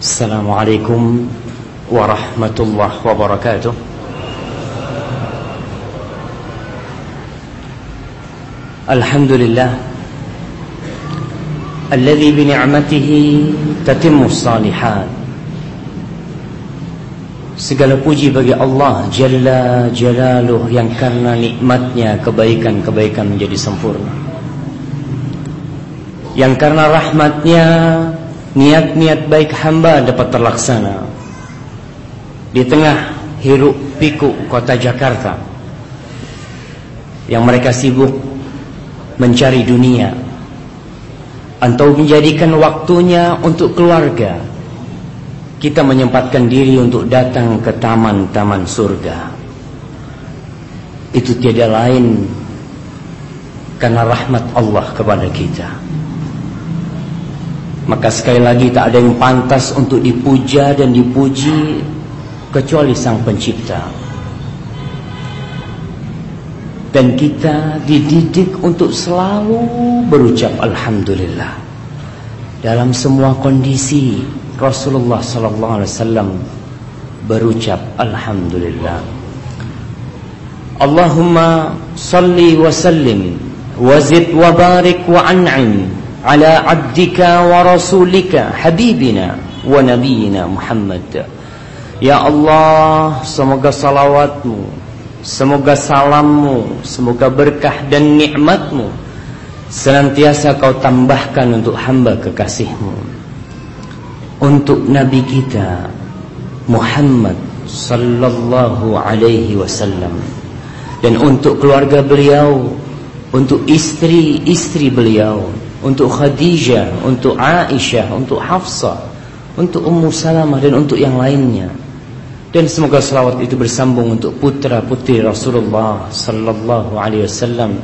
السلام عليكم ورحمة الله وبركاته الحمد لله الذي بنعمته تتم الصالحات Segala puji bagi Allah Jalla Jalaluh yang karena nikmatnya kebaikan-kebaikan menjadi sempurna. Yang karena rahmatnya niat-niat baik hamba dapat terlaksana. Di tengah hiruk pikuk kota Jakarta yang mereka sibuk mencari dunia atau menjadikan waktunya untuk keluarga kita menyempatkan diri untuk datang ke taman-taman surga. Itu tiada lain karena rahmat Allah kepada kita. Maka sekali lagi tak ada yang pantas untuk dipuja dan dipuji kecuali Sang Pencipta. Dan kita dididik untuk selalu berucap Alhamdulillah. Dalam semua kondisi Rasulullah sallallahu alaihi wasallam berucap alhamdulillah. Allahumma salli wa sallim wa zid wa barik wa an'im ala 'abdika wa rasulika habibina wa nabiyyina Muhammad. Ya Allah, semoga salawatmu, semoga salammu, semoga berkah dan nikmatmu senantiasa kau tambahkan untuk hamba kekasihmu untuk Nabi kita Muhammad sallallahu alaihi wasallam dan untuk keluarga beliau untuk istri-istri beliau untuk Khadijah untuk Aisyah untuk Hafsah untuk Ummu Salamah dan untuk yang lainnya dan semoga salawat itu bersambung untuk putra-putri Rasulullah sallallahu alaihi wasallam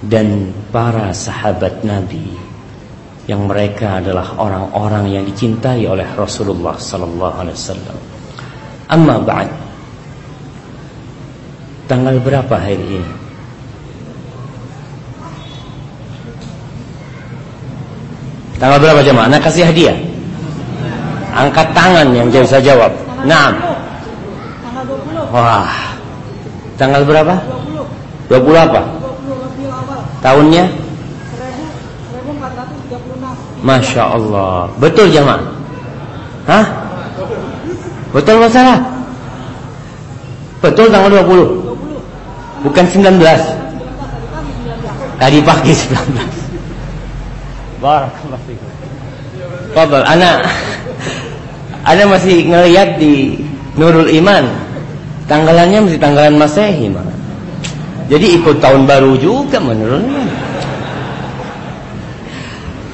dan para sahabat Nabi yang mereka adalah orang-orang yang dicintai oleh Rasulullah sallallahu alaihi wasallam. Amma ba'd. Tanggal berapa hari ini? Tanggal berapa jemaah? Anak kasih hadiah. Angkat tangan yang saya jawab. 20. Wah. Tanggal berapa? 20. 20 apa? 20 Rabiul Awal. Tahunnya? 1436. Masya Allah Betul jemaah Hah? Betul masalah? Betul tanggal 20 Bukan 19 Tadi pagi 19 Barakallah fikum Fadal Anak Anak masih ngeliat di Nurul Iman Tanggalannya masih tanggalan Masehi mah. Jadi ikut tahun baru juga menurut Iman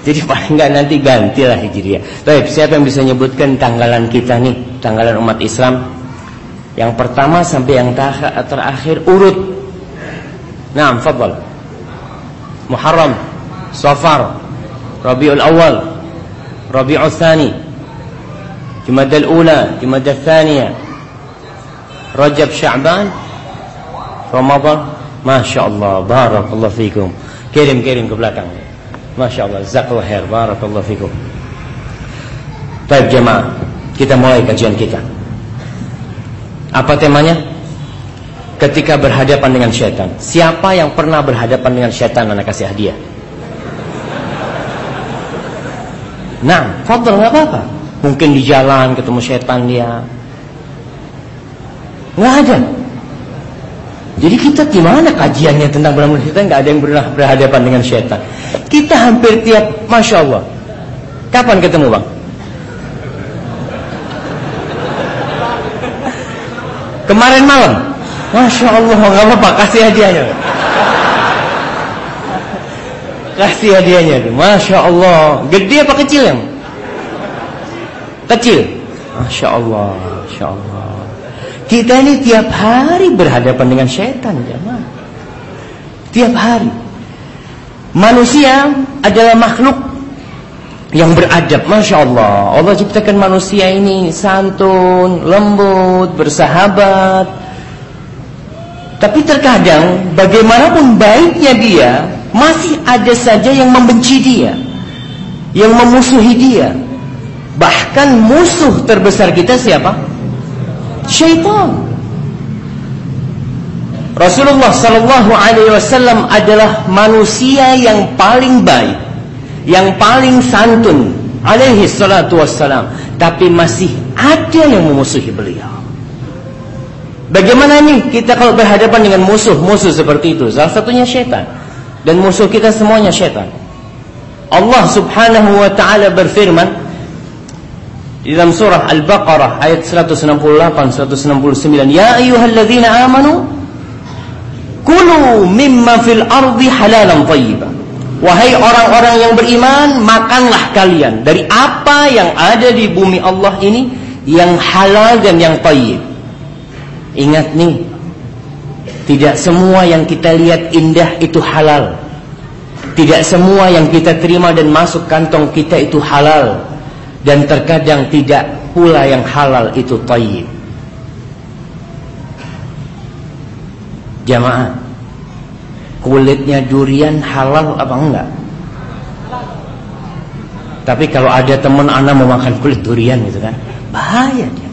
jadi paling enggak nanti gantilah Hijriah. Baik, siapa yang bisa menyebutkan tanggalan kita nih, tanggalan umat Islam? Yang pertama sampai yang terakhir urut. Naam, fadhal. Muharram, Safar, Rabiul Awal, Rabiul Tsani, Jumadal Ula, Jumadal Tsaniyah, Rajab Sya'ban, Ramadan. Masya Allah, barakallahu fikum. Kirim, kirim ke belakang. Masya Allah, Zakallah khair, barakallahu fikum. Baik jemaah, kita mulai kajian kita. Apa temanya? Ketika berhadapan dengan syaitan. Siapa yang pernah berhadapan dengan syaitan anak kasih hadiah? Nah, fadl nggak apa-apa. Mungkin di jalan ketemu syaitan dia. Nggak ada. Jadi kita gimana kajiannya tentang berhadapan syaitan? Gak ada yang pernah berhadapan dengan syaitan. Kita hampir tiap, masya Allah. Kapan ketemu bang? Kemarin malam. Masya Allah, nggak apa-apa, kasih hadiahnya. Kasih hadiahnya, masya Allah. Gede apa kecil yang? Kecil. Masya Allah, masya Allah. Kita ini tiap hari berhadapan dengan setan, jemaah. Tiap hari. Manusia adalah makhluk yang beradab, masya Allah. Allah ciptakan manusia ini santun, lembut, bersahabat. Tapi terkadang bagaimanapun baiknya dia, masih ada saja yang membenci dia, yang memusuhi dia. Bahkan musuh terbesar kita siapa? Syaitan. Rasulullah Sallallahu Alaihi Wasallam adalah manusia yang paling baik, yang paling santun, alaihi salatu wassalam. Tapi masih ada yang memusuhi beliau. Bagaimana nih kita kalau berhadapan dengan musuh-musuh seperti itu? Salah satunya syaitan. Dan musuh kita semuanya syaitan. Allah Subhanahu wa taala berfirman di dalam surah Al-Baqarah ayat 168 169, "Ya ayyuhalladzina amanu Kulu mimma fil ardi halalan thayyiban. Wahai orang-orang yang beriman, makanlah kalian dari apa yang ada di bumi Allah ini yang halal dan yang thayyib. Ingat nih, tidak semua yang kita lihat indah itu halal. Tidak semua yang kita terima dan masuk kantong kita itu halal. Dan terkadang tidak pula yang halal itu thayyib. Jamaah Kulitnya durian halal apa enggak? Tapi kalau ada teman anak mau makan kulit durian gitu kan Bahaya dia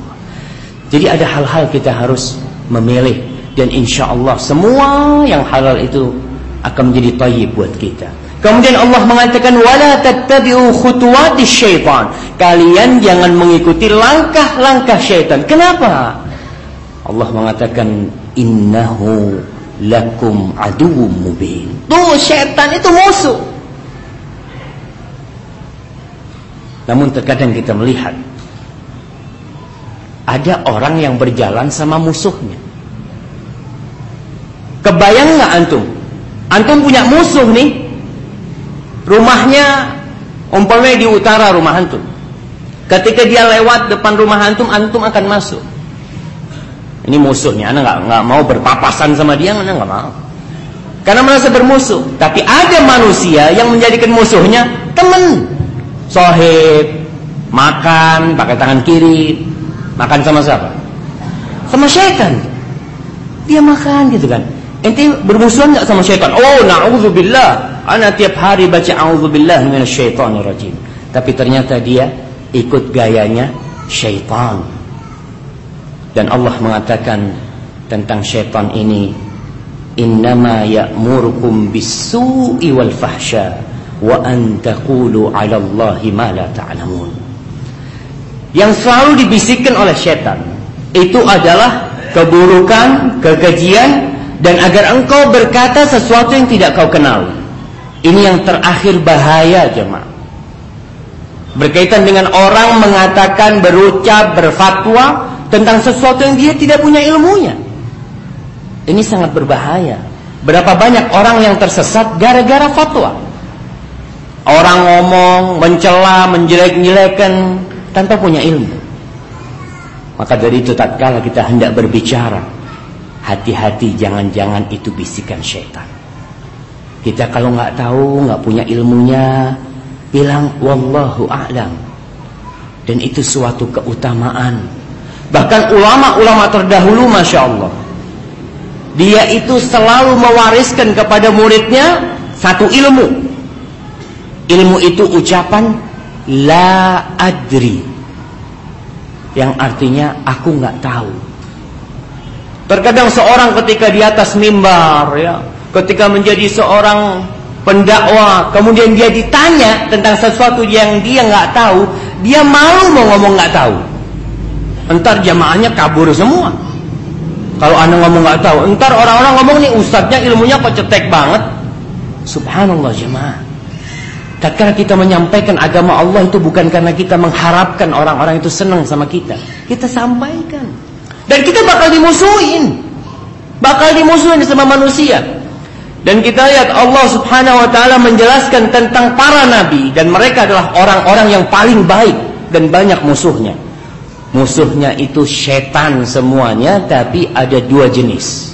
Jadi ada hal-hal kita harus memilih Dan insya Allah semua yang halal itu Akan menjadi tayyib buat kita Kemudian Allah mengatakan wala tattabi'u khutuwatis syaitan. Kalian jangan mengikuti langkah-langkah syaitan. Kenapa? Allah mengatakan innahu lakum aduwwum mubin. Tuh setan itu musuh. Namun terkadang kita melihat ada orang yang berjalan sama musuhnya. Kebayang nggak antum? Antum punya musuh nih. Rumahnya umpamanya di utara rumah antum. Ketika dia lewat depan rumah antum, antum akan masuk. Ini musuhnya, anda nggak nggak mau berpapasan sama dia, anda nggak mau. Karena merasa bermusuh. Tapi ada manusia yang menjadikan musuhnya teman, sohib, makan pakai tangan kiri, makan sama siapa? Sama syaitan. Dia makan gitu kan. Ente bermusuhan nggak sama syaitan? Oh, naudzubillah. Ana tiap hari baca auzubillah minasyaitonirrajim. Tapi ternyata dia ikut gayanya syaitan. Dan Allah mengatakan tentang syaitan ini innama ya'murukum bis-su'i wal fahsya wa an taqulu 'ala Allahi ma la ta'lamun. Yang selalu dibisikkan oleh syaitan itu adalah keburukan, kekejian dan agar engkau berkata sesuatu yang tidak kau kenal. Ini yang terakhir bahaya jemaah. Berkaitan dengan orang mengatakan, berucap, berfatwa tentang sesuatu yang dia tidak punya ilmunya. Ini sangat berbahaya. Berapa banyak orang yang tersesat gara-gara fatwa. Orang ngomong, mencela, menjelek-jelekan tanpa punya ilmu. Maka dari itu tatkala kita hendak berbicara, hati-hati jangan-jangan itu bisikan syaitan. Kita kalau nggak tahu, nggak punya ilmunya, bilang wallahu a'lam. Dan itu suatu keutamaan Bahkan ulama-ulama terdahulu Masya Allah Dia itu selalu mewariskan kepada muridnya Satu ilmu Ilmu itu ucapan La adri Yang artinya aku nggak tahu Terkadang seorang ketika di atas mimbar ya, Ketika menjadi seorang pendakwah Kemudian dia ditanya tentang sesuatu yang dia nggak tahu Dia malu mau ngomong nggak tahu Entar jamaahnya kabur semua. Kalau anda ngomong nggak tahu, entar orang-orang ngomong nih ustadznya ilmunya kok cetek banget. Subhanallah jemaah. Tatkala kita menyampaikan agama Allah itu bukan karena kita mengharapkan orang-orang itu senang sama kita. Kita sampaikan. Dan kita bakal dimusuhin. Bakal dimusuhin sama manusia. Dan kita lihat Allah subhanahu wa ta'ala menjelaskan tentang para nabi. Dan mereka adalah orang-orang yang paling baik. Dan banyak musuhnya. Musuhnya itu setan semuanya Tapi ada dua jenis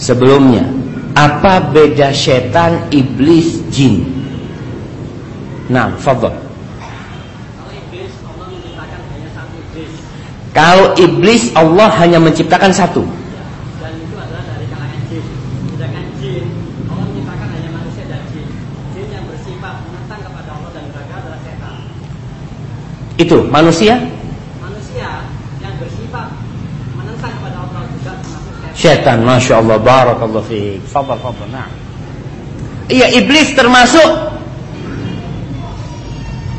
Sebelumnya Apa beda setan, iblis, jin Nah, fadol Kalau iblis Allah hanya menciptakan satu Itu manusia? Manusia yang bersifat menentang kepada Allah juga termasuk setan. Syaitan, masya Allah, barakallahu fiik. Fadal, fadal, nah. Iya, iblis termasuk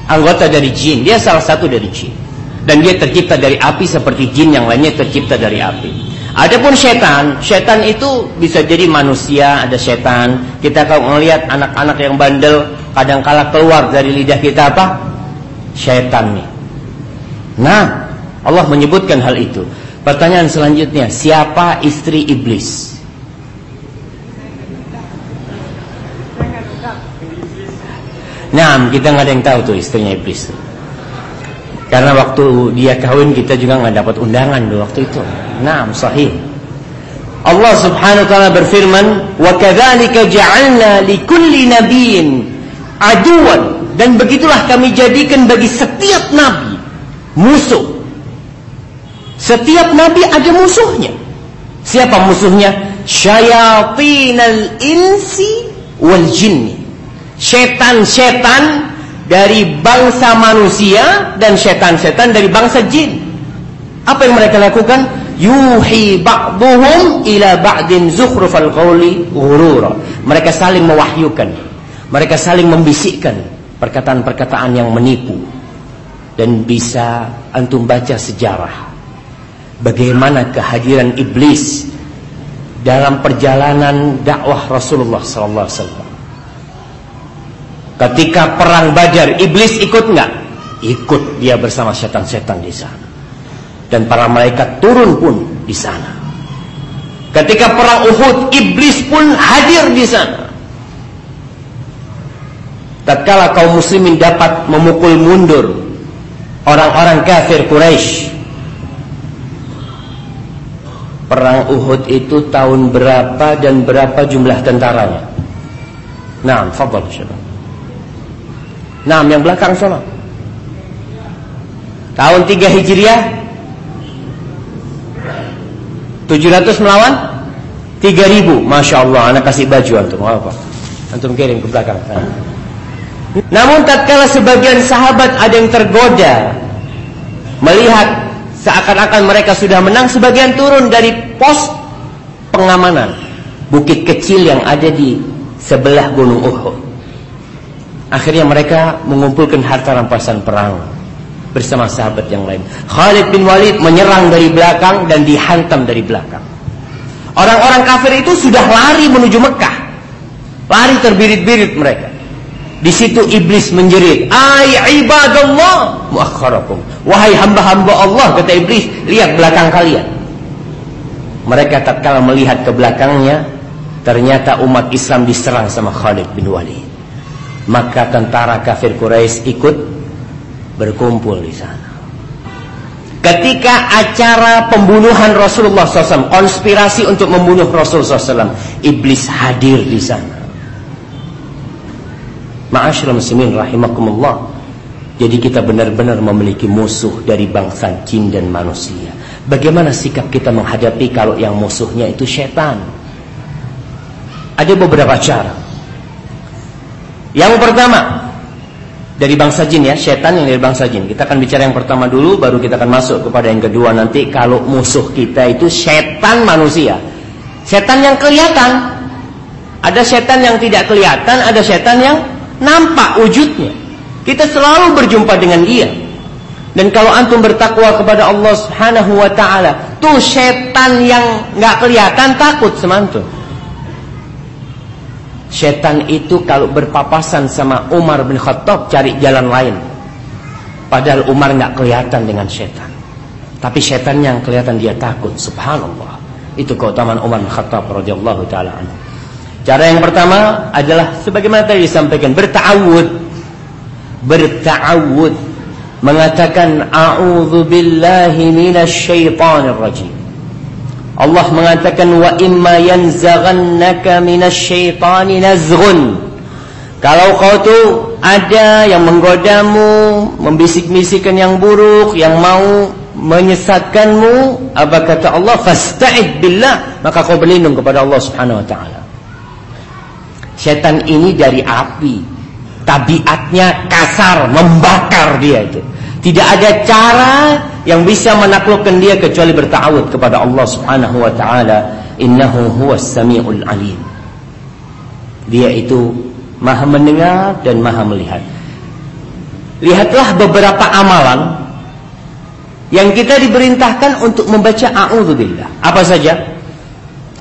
anggota dari jin. Dia salah satu dari jin. Dan dia tercipta dari api seperti jin yang lainnya tercipta dari api. Adapun setan, setan itu bisa jadi manusia, ada setan. Kita kalau melihat anak-anak yang bandel, kadang kala keluar dari lidah kita apa? Setan nih. Nah, Allah menyebutkan hal itu. Pertanyaan selanjutnya, siapa istri iblis? Nah, kita nggak ada yang tahu tuh istrinya iblis. Karena waktu dia kawin kita juga nggak dapat undangan tuh waktu itu. Nah, sahih. Allah Subhanahu wa taala berfirman, "Wa kadzalika ja'alna likulli nabiyyin aduwan." Dan begitulah kami jadikan bagi setiap nabi musuh. Setiap nabi ada musuhnya. Siapa musuhnya? Syayatinal insi wal jinni. Setan-setan dari bangsa manusia dan setan-setan dari bangsa jin. Apa yang mereka lakukan? Yuhi ba'duhum ila ba'din zukhrufal qawli ghurura. Mereka saling mewahyukan. Mereka saling membisikkan perkataan-perkataan yang menipu. Dan bisa antum baca sejarah. Bagaimana kehadiran iblis dalam perjalanan dakwah Rasulullah sallallahu alaihi wasallam. Ketika perang Badar, iblis ikut nggak? Ikut dia bersama setan-setan di sana. Dan para malaikat turun pun di sana. Ketika perang Uhud, iblis pun hadir di sana. Tatkala kaum muslimin dapat memukul mundur orang-orang kafir Quraisy. Perang Uhud itu tahun berapa dan berapa jumlah tentaranya? Nah, fadal syabab. Nah, yang belakang sana. Tahun 3 Hijriah 700 melawan 3000. Masya Allah, anak kasih baju antum. Apa? Antum kirim ke belakang. Nah. Namun tatkala sebagian sahabat ada yang tergoda melihat seakan-akan mereka sudah menang, sebagian turun dari pos pengamanan bukit kecil yang ada di sebelah Gunung Uhud. Akhirnya mereka mengumpulkan harta rampasan perang bersama sahabat yang lain. Khalid bin Walid menyerang dari belakang dan dihantam dari belakang. Orang-orang kafir itu sudah lari menuju Mekah. Lari terbirit-birit mereka. Di situ iblis menjerit, "Ai ibadallah, muakhkharakum." Wahai hamba-hamba Allah, kata iblis, lihat belakang kalian. Mereka tatkala melihat ke belakangnya, ternyata umat Islam diserang sama Khalid bin Walid. Maka tentara kafir Quraisy ikut berkumpul di sana. Ketika acara pembunuhan Rasulullah SAW, konspirasi untuk membunuh Rasulullah SAW, iblis hadir di sana. Ma'asyiral muslimin rahimakumullah. Jadi kita benar-benar memiliki musuh dari bangsa jin dan manusia. Bagaimana sikap kita menghadapi kalau yang musuhnya itu setan? Ada beberapa cara. Yang pertama, dari bangsa jin ya, setan yang dari bangsa jin. Kita akan bicara yang pertama dulu, baru kita akan masuk kepada yang kedua nanti. Kalau musuh kita itu setan manusia. Setan yang kelihatan. Ada setan yang tidak kelihatan, ada setan yang nampak wujudnya. Kita selalu berjumpa dengan dia. Dan kalau antum bertakwa kepada Allah Subhanahu wa taala, tuh setan yang nggak kelihatan takut sama antum. Setan itu kalau berpapasan sama Umar bin Khattab cari jalan lain. Padahal Umar nggak kelihatan dengan setan. Tapi setan yang kelihatan dia takut. Subhanallah. Itu keutamaan Umar bin Khattab radhiyallahu taala. Cara yang pertama adalah sebagaimana tadi disampaikan berta'awud. Berta'awud mengatakan a'udzu billahi minasyaitonir rajim. Allah mengatakan wa imma yanzaghannaka minasyaitani nazghun. Kalau kau tuh ada yang menggodamu, membisik-bisikkan yang buruk, yang mau menyesatkanmu, apa kata Allah? Fasta'id billah, maka kau berlindung kepada Allah Subhanahu wa taala. Setan ini dari api. Tabiatnya kasar, membakar dia itu. Tidak ada cara yang bisa menaklukkan dia kecuali bertawud kepada Allah Subhanahu wa taala. Innahu huwas samiul alim. Dia itu Maha mendengar dan Maha melihat. Lihatlah beberapa amalan yang kita diperintahkan untuk membaca a'udzubillah. Apa saja?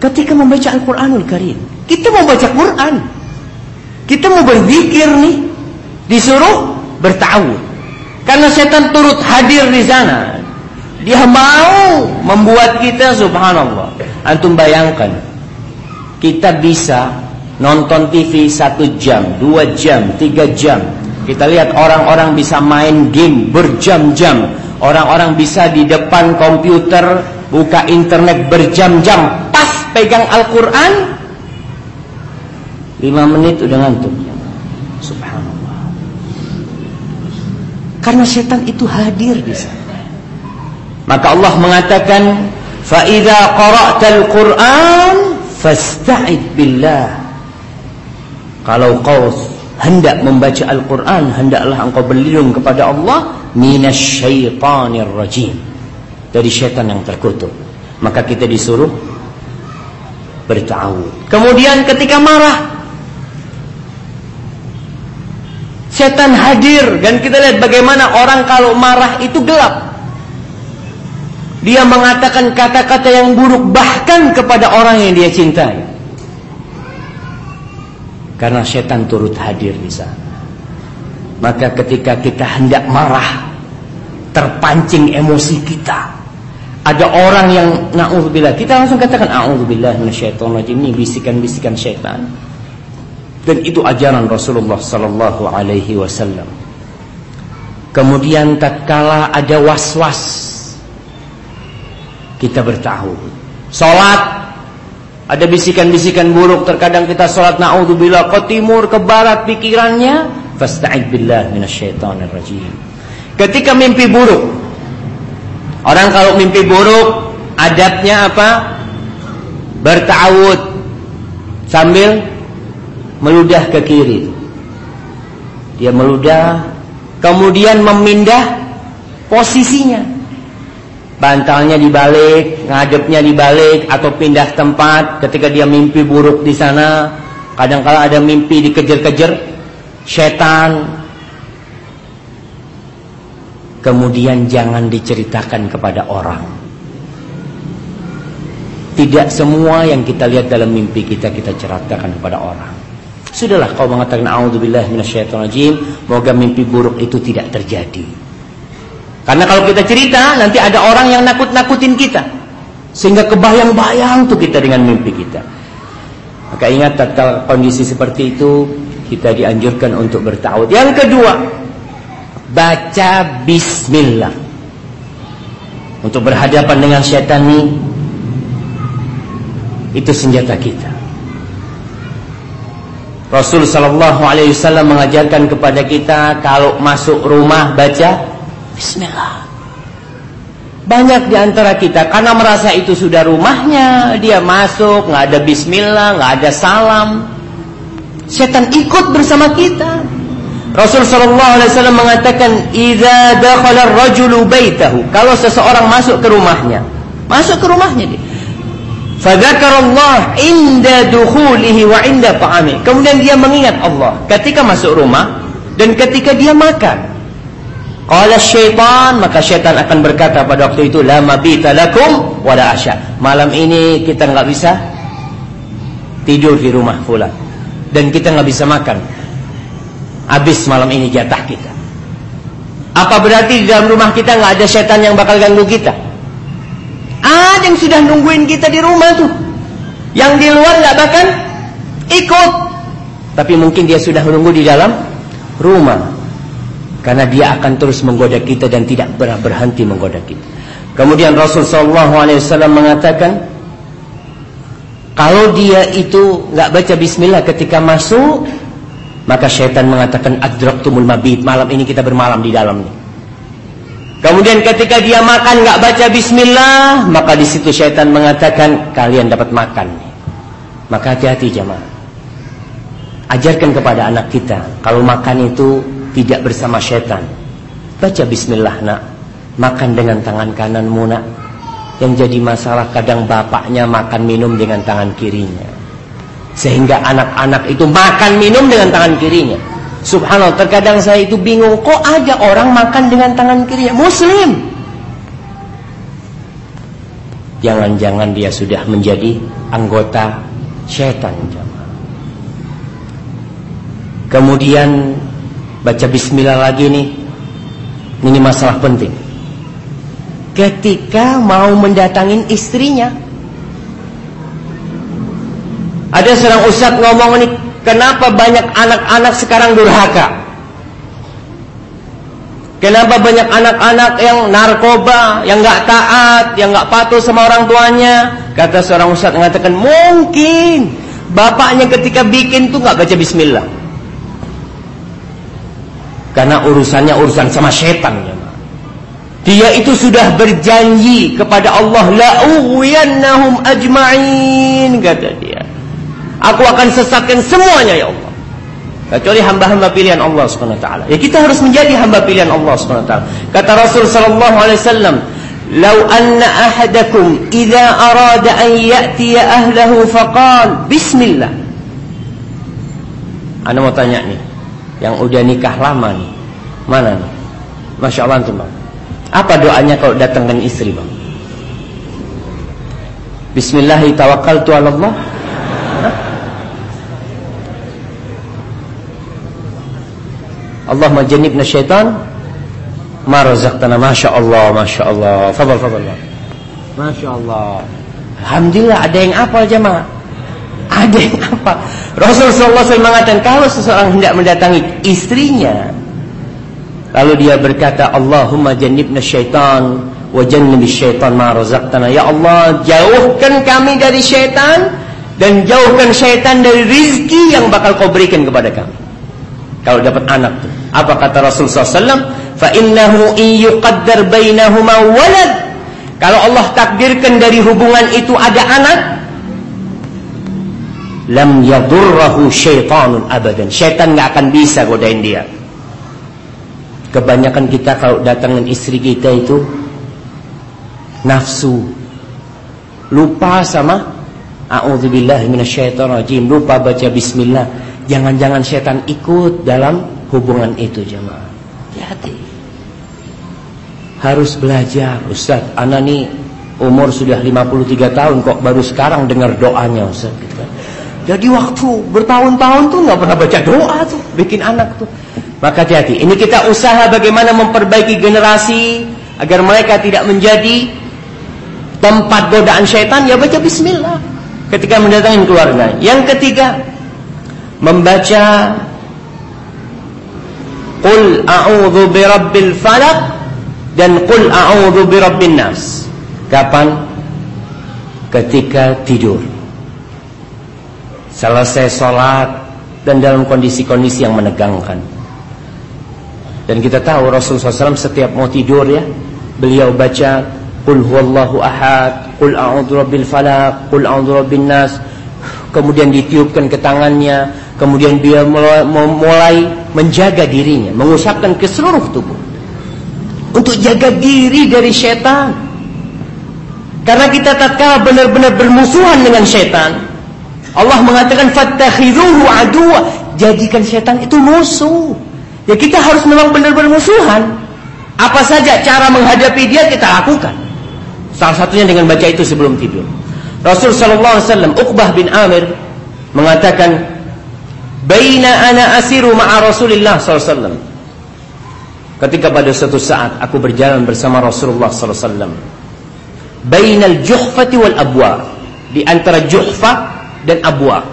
Ketika membaca Al-Qur'anul Karim, kita mau baca Quran. Kita mau berzikir nih, disuruh bertawud. Karena setan turut hadir di sana. Dia mau membuat kita subhanallah. Antum bayangkan. Kita bisa nonton TV satu jam, dua jam, tiga jam. Kita lihat orang-orang bisa main game berjam-jam. Orang-orang bisa di depan komputer buka internet berjam-jam. Pas pegang Al-Quran. Lima menit udah ngantuk. Subhanallah. Karena setan itu hadir di sana. Maka Allah mengatakan, "Fa idza qara'tal Qur'an fasta'id billah." Kalau kau hendak membaca Al-Qur'an, hendaklah engkau berlindung kepada Allah minasyaitonir rajim. Dari setan yang terkutuk. Maka kita disuruh bertawud. Kemudian ketika marah, Setan hadir dan kita lihat bagaimana orang kalau marah itu gelap. Dia mengatakan kata-kata yang buruk bahkan kepada orang yang dia cintai. Karena setan turut hadir di sana. Maka ketika kita hendak marah, terpancing emosi kita. Ada orang yang na'udzubillah, kita langsung katakan a'udzubillah minasyaitonir ini bisikan-bisikan setan. Dan itu ajaran Rasulullah sallallahu alaihi wasallam. Kemudian tatkala ada was-was kita bertahu. Salat ada bisikan-bisikan buruk terkadang kita salat naudzubillah ke timur ke barat pikirannya fasta'id billah minasyaitonir rajim. Ketika mimpi buruk orang kalau mimpi buruk adabnya apa? Bertawud sambil meludah ke kiri. Dia meludah, kemudian memindah posisinya. Bantalnya dibalik, ngadepnya dibalik, atau pindah tempat ketika dia mimpi buruk di sana. Kadang-kala ada mimpi dikejar-kejar setan. Kemudian jangan diceritakan kepada orang. Tidak semua yang kita lihat dalam mimpi kita kita ceritakan kepada orang. Sudahlah kau mengatakan auzubillah minasyaitonirrajim, moga mimpi buruk itu tidak terjadi. Karena kalau kita cerita nanti ada orang yang nakut-nakutin kita. Sehingga kebayang-bayang tuh kita dengan mimpi kita. Maka ingat tatkala kondisi seperti itu kita dianjurkan untuk bertawud. Yang kedua, baca bismillah. Untuk berhadapan dengan syaitan ini itu senjata kita. Rasul sallallahu alaihi wasallam mengajarkan kepada kita kalau masuk rumah baca bismillah. Banyak di antara kita karena merasa itu sudah rumahnya, dia masuk nggak ada bismillah, nggak ada salam. Setan ikut bersama kita. Rasul sallallahu alaihi wasallam mengatakan, "Idza dakhala ar-rajulu baitahu." Kalau seseorang masuk ke rumahnya, masuk ke rumahnya dia Fadzakarallah inda dukhulihi wa inda ta'ami. Kemudian dia mengingat Allah ketika masuk rumah dan ketika dia makan. Qala syaitan, maka syaitan akan berkata pada waktu itu, la mabita lakum wala asya. Malam ini kita nggak bisa tidur di rumah fulan dan kita nggak bisa makan. Habis malam ini jatah kita. Apa berarti di dalam rumah kita nggak ada syaitan yang bakal ganggu kita? Ada yang sudah nungguin kita di rumah tuh. Yang di luar nggak bahkan ikut. Tapi mungkin dia sudah menunggu di dalam rumah. Karena dia akan terus menggoda kita dan tidak pernah berhenti menggoda kita. Kemudian Rasulullah SAW mengatakan, kalau dia itu nggak baca Bismillah ketika masuk, maka syaitan mengatakan adraktumul mabit. Malam ini kita bermalam di dalamnya. Kemudian ketika dia makan nggak baca bismillah, maka di situ syaitan mengatakan kalian dapat makan. Maka hati-hati jemaah. Ajarkan kepada anak kita kalau makan itu tidak bersama syaitan. Baca bismillah nak. Makan dengan tangan kananmu nak. Yang jadi masalah kadang bapaknya makan minum dengan tangan kirinya. Sehingga anak-anak itu makan minum dengan tangan kirinya. Subhanallah, terkadang saya itu bingung, kok ada orang makan dengan tangan kirinya? Muslim. Jangan-jangan dia sudah menjadi anggota syaitan. Kemudian baca bismillah lagi nih. Ini masalah penting ketika mau mendatangin istrinya. Ada seorang ustadz ngomong ini, kenapa banyak anak-anak sekarang durhaka? Kenapa banyak anak-anak yang narkoba, yang nggak taat, yang nggak patuh sama orang tuanya? Kata seorang ustadz mengatakan, mungkin bapaknya ketika bikin tuh nggak baca Bismillah. Karena urusannya urusan sama setan. Ya. Dia itu sudah berjanji kepada Allah la ughwiyannahum ajma'in kata dia. Aku akan sesatkan semuanya ya Allah. Kecuali hamba-hamba pilihan Allah Subhanahu wa taala. Ya kita harus menjadi hamba pilihan Allah Subhanahu wa taala. Kata Rasul sallallahu alaihi wasallam, "Lau anna ahadakum idza arada an ya'ti ahlahu faqal bismillah." Ana mau tanya nih, yang udah nikah lama nih. Mana nih? Masya Allah antum, apa doanya kalau datang dengan istri bang? Bismillahirrahmanirrahim. Allah majannibna syaitan ma razaqtana masya Allah masya Allah fadal fadal masya Allah Alhamdulillah ada yang apa jemaah ada yang apa Rasulullah SAW mengatakan kalau seseorang hendak mendatangi istrinya Lalu dia berkata, Allahumma jannibna syaitan wa jannibis syaitan ma razaqtana. Ya Allah, jauhkan kami dari syaitan dan jauhkan syaitan dari rizki yang bakal kau berikan kepada kami. Kalau dapat anak tuh. Apa kata Rasul SAW? Fa innahu in yuqaddar bainahuma walad. Kalau Allah takdirkan dari hubungan itu ada anak, lam yadurrahu syaitanun abadan. Syaitan nggak akan bisa godain dia. Kebanyakan kita kalau datang dengan istri kita itu nafsu. Lupa sama A'udzubillahi minasyaitonirrajim. Lupa baca bismillah. Jangan-jangan setan ikut dalam hubungan itu jemaah. Hati-hati. Harus belajar. Ustaz, anak nih umur sudah 53 tahun kok baru sekarang dengar doanya Ustaz gitu kan. Jadi waktu bertahun-tahun tuh nggak pernah baca doa tuh bikin anak tuh. Maka hati-hati. Ini kita usaha bagaimana memperbaiki generasi agar mereka tidak menjadi tempat godaan syaitan. Ya baca bismillah ketika mendatangi keluarga. Yang ketiga, membaca Qul a'udzu birabbil falaq dan Qul a'udzu birabbin nas. Kapan? Ketika tidur. Selesai sholat dan dalam kondisi-kondisi yang menegangkan. Dan kita tahu Rasulullah SAW setiap mau tidur ya Beliau baca Qul huwallahu ahad Qul a'udhu rabbil falak Qul a'udhu rabbin nas. Kemudian ditiupkan ke tangannya Kemudian dia mulai, menjaga dirinya Mengusapkan ke seluruh tubuh. Untuk jaga diri dari syaitan. Karena kita tak kalah benar-benar bermusuhan dengan syaitan Allah mengatakan Fattakhiruhu aduwa Jadikan syaitan itu musuh Ya kita harus memang benar-benar musuhan. Apa saja cara menghadapi dia kita lakukan. Salah satunya dengan baca itu sebelum tidur. Rasul sallallahu alaihi wasallam Uqbah bin Amir mengatakan Baina ana asiru ma'a Rasulillah sallallahu alaihi wasallam. Ketika pada suatu saat aku berjalan bersama Rasulullah sallallahu alaihi wasallam. Bainal juhfati wal abwa. Di antara juhfa dan abwa.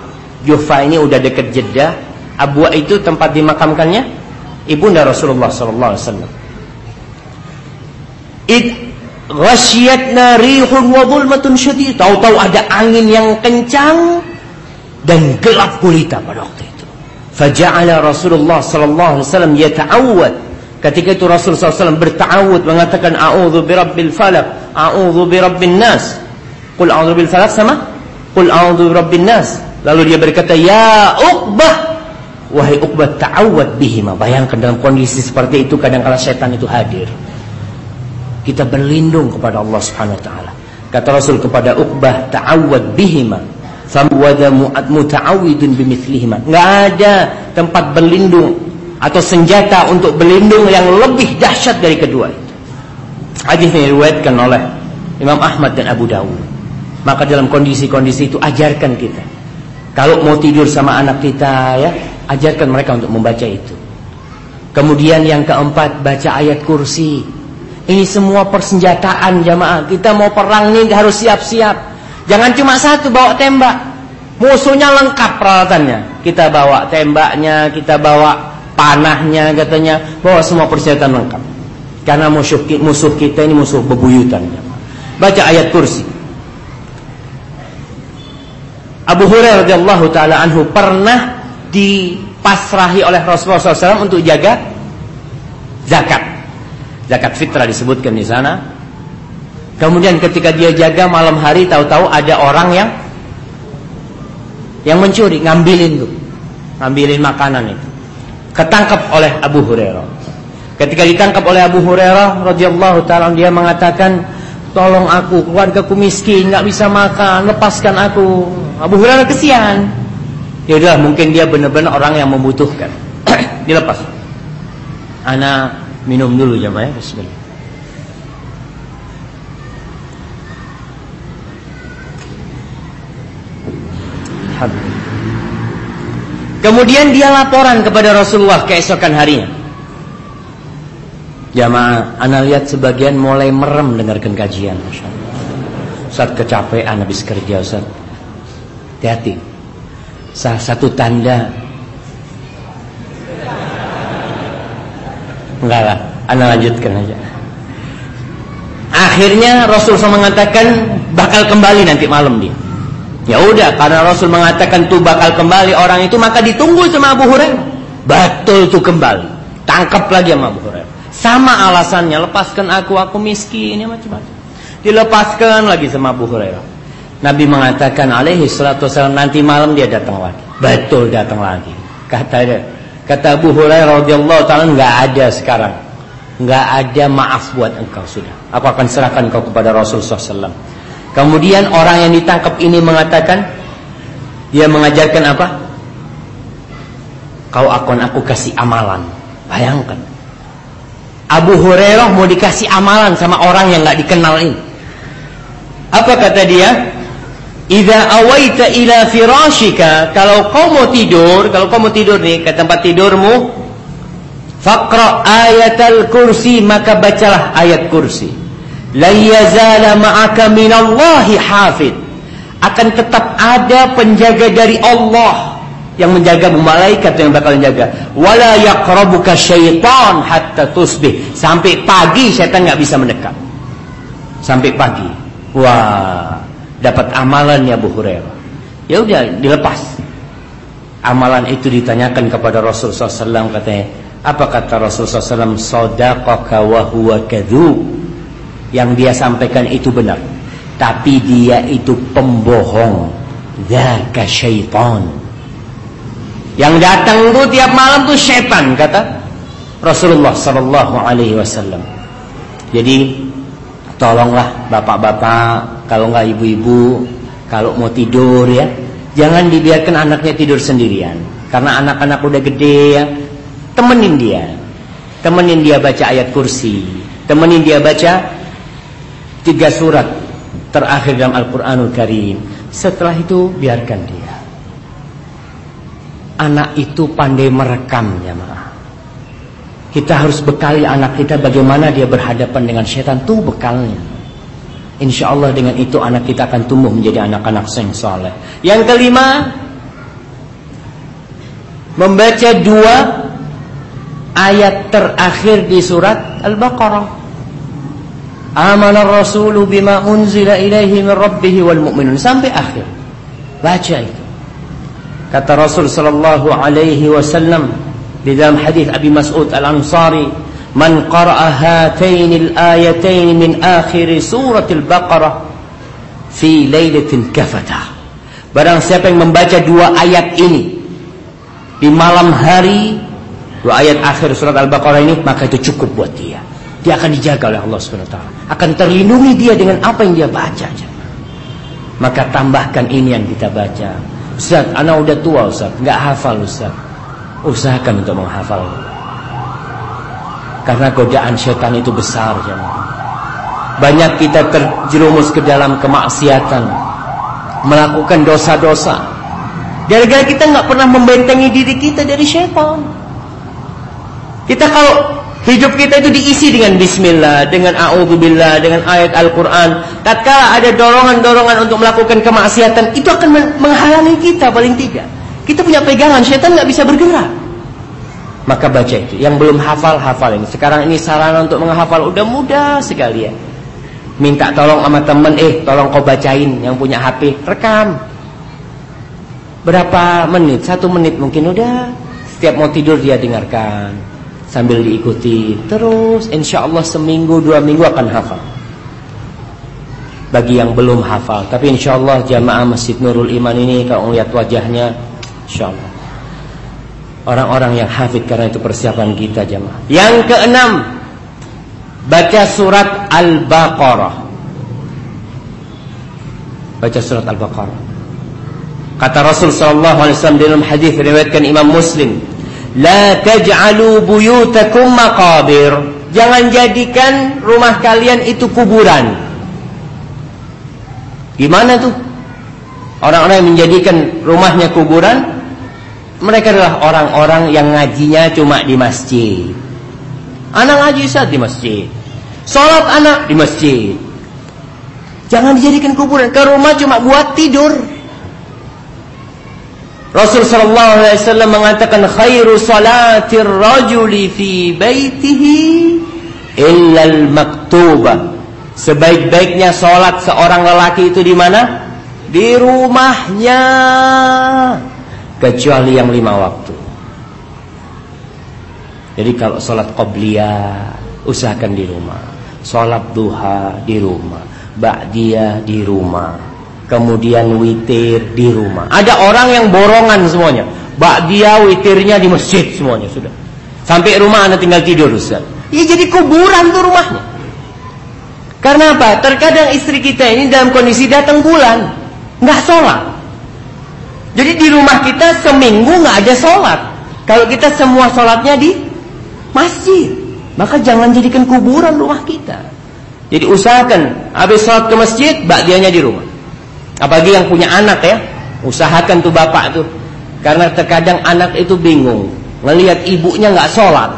Juhfa ini udah dekat Jeddah, abwa itu tempat dimakamkannya ibunda Rasulullah sallallahu alaihi wasallam. Id ghasyatna rihun wa dhulmatun syadid. Tahu-tahu ada angin yang kencang dan gelap gulita pada waktu itu. Faja'ala Rasulullah sallallahu alaihi wasallam yata'awwad. Ketika itu Rasul SAW bertawud mengatakan a'udzu birabbil falaq, a'udzu birabbin nas. Qul a'udzu bil falaq sama? Qul a'udzu birabbin nas. Lalu dia berkata, "Ya Uqbah, Wahai Uqbah ta'awad bihima. Bayangkan dalam kondisi seperti itu kadang kala setan itu hadir. Kita berlindung kepada Allah Subhanahu wa taala. Kata Rasul kepada Uqbah ta'awad bihima. Famwada muta'awidun bimithlihima. Enggak ada tempat berlindung atau senjata untuk berlindung yang lebih dahsyat dari kedua itu. Hadis ini diriwayatkan oleh Imam Ahmad dan Abu Dawud. Maka dalam kondisi-kondisi itu ajarkan kita. Kalau mau tidur sama anak kita ya, Ajarkan mereka untuk membaca itu. Kemudian yang keempat, baca ayat kursi. Ini semua persenjataan jamaah. Kita mau perang nih harus siap-siap. Jangan cuma satu bawa tembak. Musuhnya lengkap peralatannya. Kita bawa tembaknya, kita bawa panahnya katanya. Bawa semua persenjataan lengkap. Karena musuh, kita ini musuh bebuyutan. Baca ayat kursi. Abu Hurairah radhiyallahu taala anhu pernah dipasrahi oleh Rasulullah SAW untuk jaga zakat. Zakat fitrah disebutkan di sana. Kemudian ketika dia jaga malam hari tahu-tahu ada orang yang yang mencuri, ngambilin tuh. Ngambilin makanan itu. Ketangkap oleh Abu Hurairah. Ketika ditangkap oleh Abu Hurairah radhiyallahu taala dia mengatakan, "Tolong aku, keluargaku miskin, nggak bisa makan, lepaskan aku." Abu Hurairah kesian. Ya udah mungkin dia benar-benar orang yang membutuhkan. Dilepas. Ana minum dulu jamaah ya. Bismillah. Kemudian dia laporan kepada Rasulullah keesokan harinya. Jamaah, ana lihat sebagian mulai merem dengarkan kajian. Saat kecapean habis kerja Ustaz. Hati-hati. Salah satu tanda. Enggak lah anda lanjutkan aja. Akhirnya Rasul SAW mengatakan bakal kembali nanti malam dia. Ya udah karena Rasul mengatakan tuh bakal kembali orang itu maka ditunggu sama Abu Hurairah. Betul tuh kembali. Tangkap lagi sama Abu Hurairah sama alasannya lepaskan aku aku miskin ya macam-macam dilepaskan lagi sama Abu Hurairah Nabi mengatakan alaihi salatu wasallam nanti malam dia datang lagi. Betul datang lagi. Kata kata Abu Hurairah radhiyallahu taala enggak ada sekarang. Enggak ada maaf buat engkau sudah. Aku akan serahkan kau kepada Rasulullah SAW. Kemudian orang yang ditangkap ini mengatakan dia mengajarkan apa? Kau akan aku kasih amalan. Bayangkan. Abu Hurairah mau dikasih amalan sama orang yang nggak dikenal ini. Apa kata dia? Iza awaita ila firashika Kalau kau mau tidur Kalau kau mau tidur nih ke tempat tidurmu Faqra ayat al-kursi Maka bacalah ayat kursi La yazala ma'aka minallahi hafid Akan tetap ada penjaga dari Allah Yang menjaga malaikat yang bakal menjaga Wala yaqrabuka syaitan hatta tusbih Sampai pagi syaitan nggak bisa mendekat Sampai pagi Wah dapat amalannya Abu Hurairah. Ya udah dilepas. Amalan itu ditanyakan kepada Rasulullah SAW katanya, apa kata Rasulullah SAW? Sodaqaka wa huwa Yang dia sampaikan itu benar. Tapi dia itu pembohong. Zaka syaitan. Yang datang itu tiap malam tuh setan kata Rasulullah sallallahu alaihi wasallam. Jadi tolonglah bapak-bapak, kalau nggak ibu-ibu, kalau mau tidur ya, jangan dibiarkan anaknya tidur sendirian. Karena anak-anak udah gede ya, temenin dia. Temenin dia baca ayat kursi, temenin dia baca tiga surat terakhir dalam Al-Qur'anul Karim. Setelah itu biarkan dia. Anak itu pandai merekam maaf. Kita harus bekali anak kita bagaimana dia berhadapan dengan setan. Tuh bekalnya. Insya Allah dengan itu anak kita akan tumbuh menjadi anak-anak yang soleh. Yang kelima, membaca dua ayat terakhir di surat Al-Baqarah. Amanar rasulu bima unzila ilaihi min rabbih wal mu'minun sampai akhir. Baca itu. Kata Rasul sallallahu alaihi wasallam, di dalam hadis Abi Mas'ud Al-Ansari man qara'a hataini al-ayatain min akhir surah Al-Baqarah fi lailatin kafata barang siapa yang membaca dua ayat ini di malam hari dua ayat akhir surat Al-Baqarah ini maka itu cukup buat dia. Dia akan dijaga oleh Allah Subhanahu wa taala. Akan terlindungi dia dengan apa yang dia baca. Maka tambahkan ini yang kita baca. Ustaz, anak udah tua Ustaz, nggak hafal Ustaz. Usahakan untuk menghafal. Karena godaan setan itu besar jemaah. Banyak kita terjerumus ke dalam kemaksiatan, melakukan dosa-dosa. Gara-gara kita nggak pernah membentengi diri kita dari setan. Kita kalau Hidup kita itu diisi dengan bismillah, dengan a'udzubillah, dengan ayat Al-Qur'an. Tatkala ada dorongan-dorongan untuk melakukan kemaksiatan, itu akan menghalangi kita paling tidak. Kita punya pegangan, syaitan nggak bisa bergerak. Maka baca itu. Yang belum hafal, hafal ini. Sekarang ini sarana untuk menghafal udah mudah sekali ya. Minta tolong sama temen, eh tolong kau bacain yang punya HP, rekam. Berapa menit? Satu menit mungkin udah. Setiap mau tidur dia dengarkan sambil diikuti terus insya Allah seminggu dua minggu akan hafal. Bagi yang belum hafal tapi insya Allah jamaah Masjid Nurul Iman ini kalau melihat wajahnya insya Allah orang-orang yang hafid karena itu persiapan kita jamaah. Yang keenam baca surat Al-Baqarah. Baca surat Al-Baqarah. Kata Rasul sallallahu alaihi wasallam dalam hadis riwayatkan Imam Muslim La taj'alu buyutakum maqabir. Jangan jadikan rumah kalian itu kuburan. Gimana tuh? Orang-orang yang menjadikan rumahnya kuburan, mereka adalah orang-orang yang ngajinya cuma di masjid. Anak ngaji saat di masjid. Salat anak di masjid. Jangan dijadikan kuburan. Ke rumah cuma buat tidur. Rasul sallallahu alaihi wasallam mengatakan khairu salatir rajuli fi baitihi illa al-maktubah. Sebaik-baiknya salat seorang lelaki itu di mana? Di rumahnya. Kecuali yang lima waktu. Jadi kalau salat qabliyah usahakan di rumah. Salat duha di rumah. Ba'diyah di rumah kemudian witir di rumah. Ada orang yang borongan semuanya. Bak dia witirnya di masjid semuanya sudah. Sampai rumah anda tinggal tidur Ustaz. Ya jadi kuburan tuh rumahnya. Karena apa? Terkadang istri kita ini dalam kondisi datang bulan. nggak sholat. Jadi di rumah kita seminggu nggak ada sholat. Kalau kita semua sholatnya di masjid. Maka jangan jadikan kuburan rumah kita. Jadi usahakan habis sholat ke masjid, bak dianya di rumah. Apalagi yang punya anak ya, usahakan tuh bapak tuh. Karena terkadang anak itu bingung, ngelihat ibunya nggak sholat.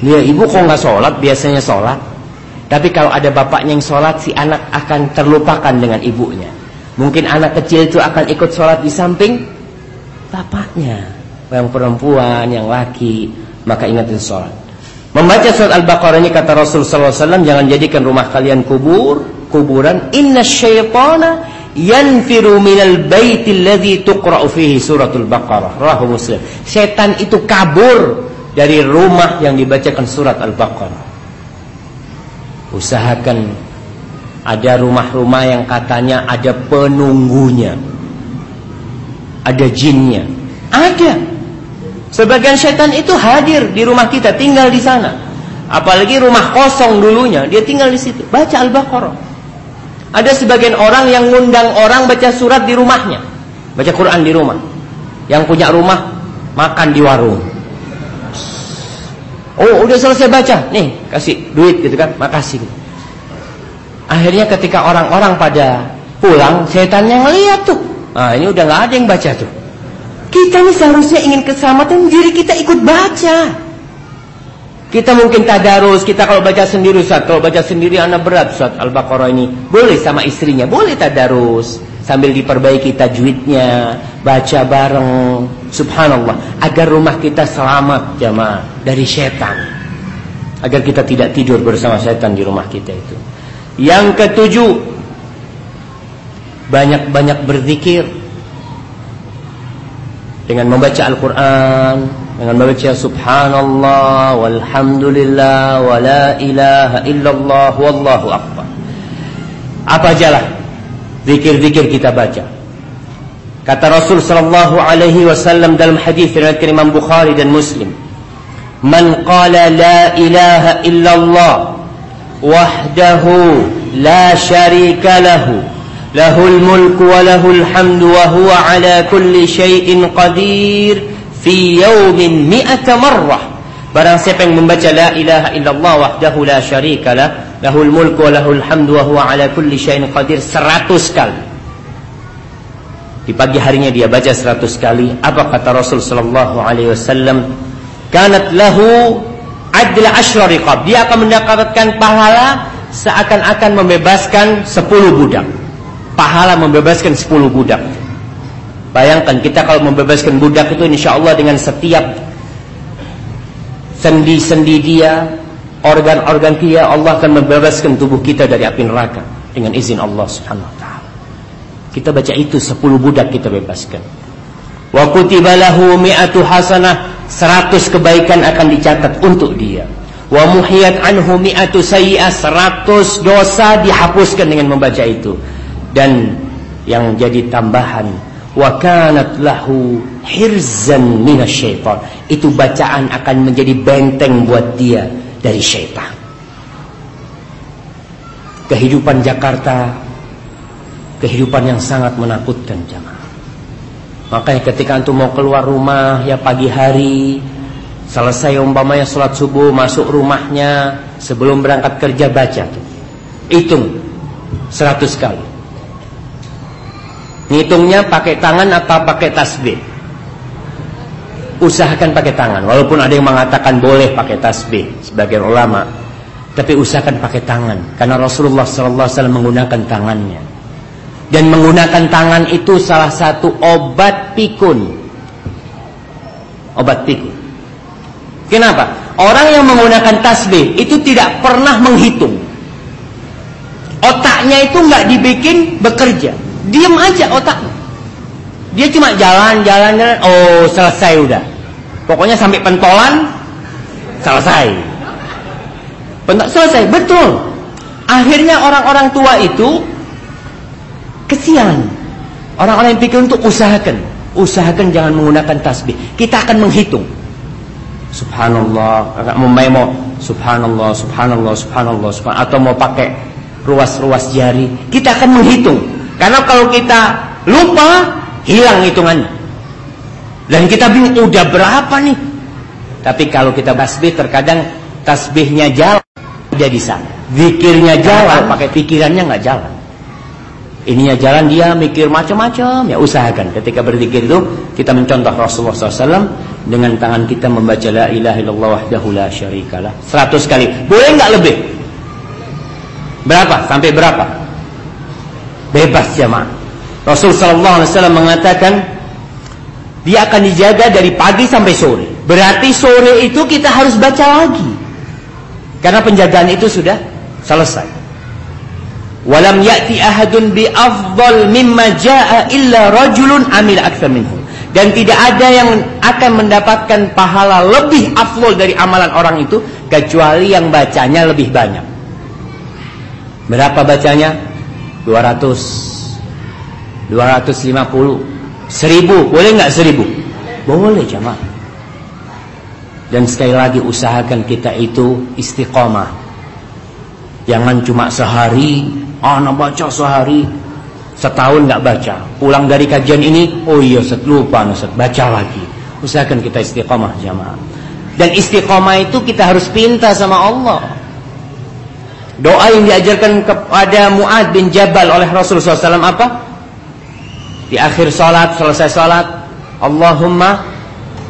Dia ibu kok nggak sholat, biasanya sholat. Tapi kalau ada bapaknya yang sholat, si anak akan terlupakan dengan ibunya. Mungkin anak kecil itu akan ikut sholat di samping bapaknya. Yang perempuan, yang laki, maka ingat itu sholat. Membaca surat Al-Baqarah ini kata Rasul SAW, jangan jadikan rumah kalian kubur, kuburan inna syaitana yanfiru minal baiti alladhi tuqra'u fihi suratul baqarah. Rahu muslim. Setan itu kabur dari rumah yang dibacakan surat al-baqarah. Usahakan ada rumah-rumah yang katanya ada penunggunya ada jinnya. Ada. Sebagian setan itu hadir di rumah kita tinggal di sana. Apalagi rumah kosong dulunya dia tinggal di situ. Baca al-baqarah ada sebagian orang yang ngundang orang baca surat di rumahnya. Baca Quran di rumah. Yang punya rumah makan di warung. Oh, udah selesai baca. Nih, kasih duit gitu kan. Makasih. Akhirnya ketika orang-orang pada pulang, setannya ngeliat tuh. Nah, ini udah nggak ada yang baca tuh. Kita ini seharusnya ingin keselamatan diri kita ikut baca. Kita mungkin tadarus, kita kalau baca sendiri Ustaz, kalau baca sendiri anak berat Ustaz Al-Baqarah ini. Boleh sama istrinya, boleh tadarus sambil diperbaiki tajwidnya, baca bareng. Subhanallah, agar rumah kita selamat jamaah dari setan. Agar kita tidak tidur bersama setan di rumah kita itu. Yang ketujuh, banyak-banyak berzikir dengan membaca Al-Qur'an, dengan membaca subhanallah walhamdulillah wala ilaha illallah wallahu akbar. Apa ajalah zikir-zikir kita baca? Kata Rasul sallallahu alaihi wasallam dalam hadis riwayat Imam Bukhari dan Muslim, "Man qala la ilaha illallah wahdahu la syarika lahu, wa lahul hamdu wa huwa ala kulli syai'in qadir fi yawmin mi'ata marrah." Barang siapa yang membaca la ilaha illallah wahdahu la syarika lah, lahul mulku wa lahul hamdu wa huwa ala kulli syai'in qadir 100 kali. Di pagi harinya dia baca 100 kali. Apa kata Rasul sallallahu alaihi wasallam? Kanat lahu adl asyra riqab. Dia akan mendapatkan pahala seakan-akan membebaskan 10 budak. Pahala membebaskan 10 budak. Bayangkan kita kalau membebaskan budak itu insya Allah dengan setiap sendi-sendi dia, organ-organ dia, Allah akan membebaskan tubuh kita dari api neraka dengan izin Allah Subhanahu wa taala. Kita baca itu 10 budak kita bebaskan. Wa kutiba lahu mi'atu hasanah, 100 kebaikan akan dicatat untuk dia. Wa muhiyat anhu mi'atu sayyi'ah, 100 dosa dihapuskan dengan membaca itu. Dan yang jadi tambahan wa kanat lahu hirzan minasyaitan. Itu bacaan akan menjadi benteng buat dia dari syaitan. Kehidupan Jakarta kehidupan yang sangat menakutkan jamaah. Makanya ketika antum mau keluar rumah ya pagi hari selesai umpamanya sholat subuh masuk rumahnya sebelum berangkat kerja baca tuh. Hitung 100 kali. Ngitungnya pakai tangan atau pakai tasbih? Usahakan pakai tangan. Walaupun ada yang mengatakan boleh pakai tasbih sebagian ulama, tapi usahakan pakai tangan karena Rasulullah SAW menggunakan tangannya. Dan menggunakan tangan itu salah satu obat pikun. Obat pikun. Kenapa? Orang yang menggunakan tasbih itu tidak pernah menghitung. Otaknya itu nggak dibikin bekerja. Diam aja otak. Dia cuma jalan-jalan oh selesai udah. Pokoknya sampai pentolan selesai. Pentol selesai, betul. Akhirnya orang-orang tua itu kesian. Orang-orang yang pikir untuk usahakan, usahakan jangan menggunakan tasbih. Kita akan menghitung. Subhanallah, agak mau subhanallah, subhanallah, subhanallah, subhanallah atau mau pakai ruas-ruas jari, kita akan menghitung. Karena kalau kita lupa, hilang hitungannya. Dan kita bingung, udah berapa nih? Tapi kalau kita tasbih, terkadang tasbihnya jalan, dia di sana. Zikirnya jalan, pakai pikirannya nggak jalan. Ininya jalan dia mikir macam-macam ya usahakan ketika berzikir itu kita mencontoh Rasulullah SAW dengan tangan kita membaca la ilaha illallah wahdahu la syarikalah 100 kali boleh nggak lebih berapa sampai berapa bebas jamaah. Rasul sallallahu alaihi wasallam mengatakan dia akan dijaga dari pagi sampai sore. Berarti sore itu kita harus baca lagi. Karena penjagaan itu sudah selesai. Walam ya'ti ahadun bi afdal mimma jaa illa rajulun amil aktsar minhu. Dan tidak ada yang akan mendapatkan pahala lebih afdol dari amalan orang itu kecuali yang bacanya lebih banyak. Berapa bacanya? 200 250 1000 boleh nggak 1000 boleh jamaah. Dan sekali lagi usahakan kita itu istiqomah. Jangan cuma sehari anak baca sehari. Setahun nggak baca. Pulang dari kajian ini oh iya set lupa set baca lagi. Usahakan kita istiqomah jamaah. Dan istiqomah itu kita harus pinta sama Allah Doa yang diajarkan kepada Mu'ad bin Jabal oleh Rasulullah SAW apa? Di akhir salat, selesai salat, Allahumma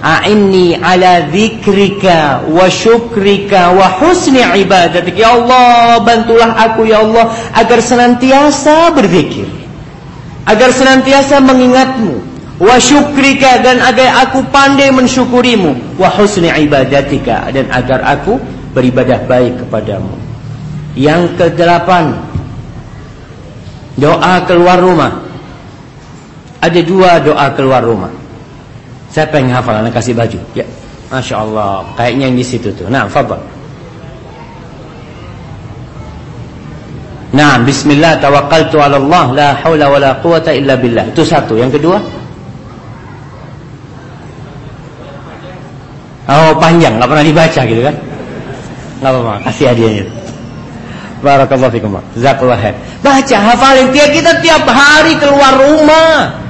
a'inni ala dzikrika wa syukrika wa husni ibadatik. Ya Allah, bantulah aku ya Allah agar senantiasa berzikir. Agar senantiasa mengingatmu. Wa syukrika dan agar aku pandai mensyukurimu. Wa husni ibadatika dan agar aku beribadah baik kepadamu. Yang kedelapan Doa keluar rumah. Ada dua doa keluar rumah. Saya pengen hafal Anak kasih baju. Ya Masya Allah Kayaknya yang di situ tuh. Nah Fabel Nah Bismillah Tawakkaltu ala Allah La hawla wa la quwata illa billah. Itu satu. Yang kedua? Oh panjang Gak pernah dibaca gitu kan? Gak apa-apa Kasih hadiahnya. Barakallahu fikum. Jazakallah khair. Baca, hafalin tiap kita tiap hari keluar rumah.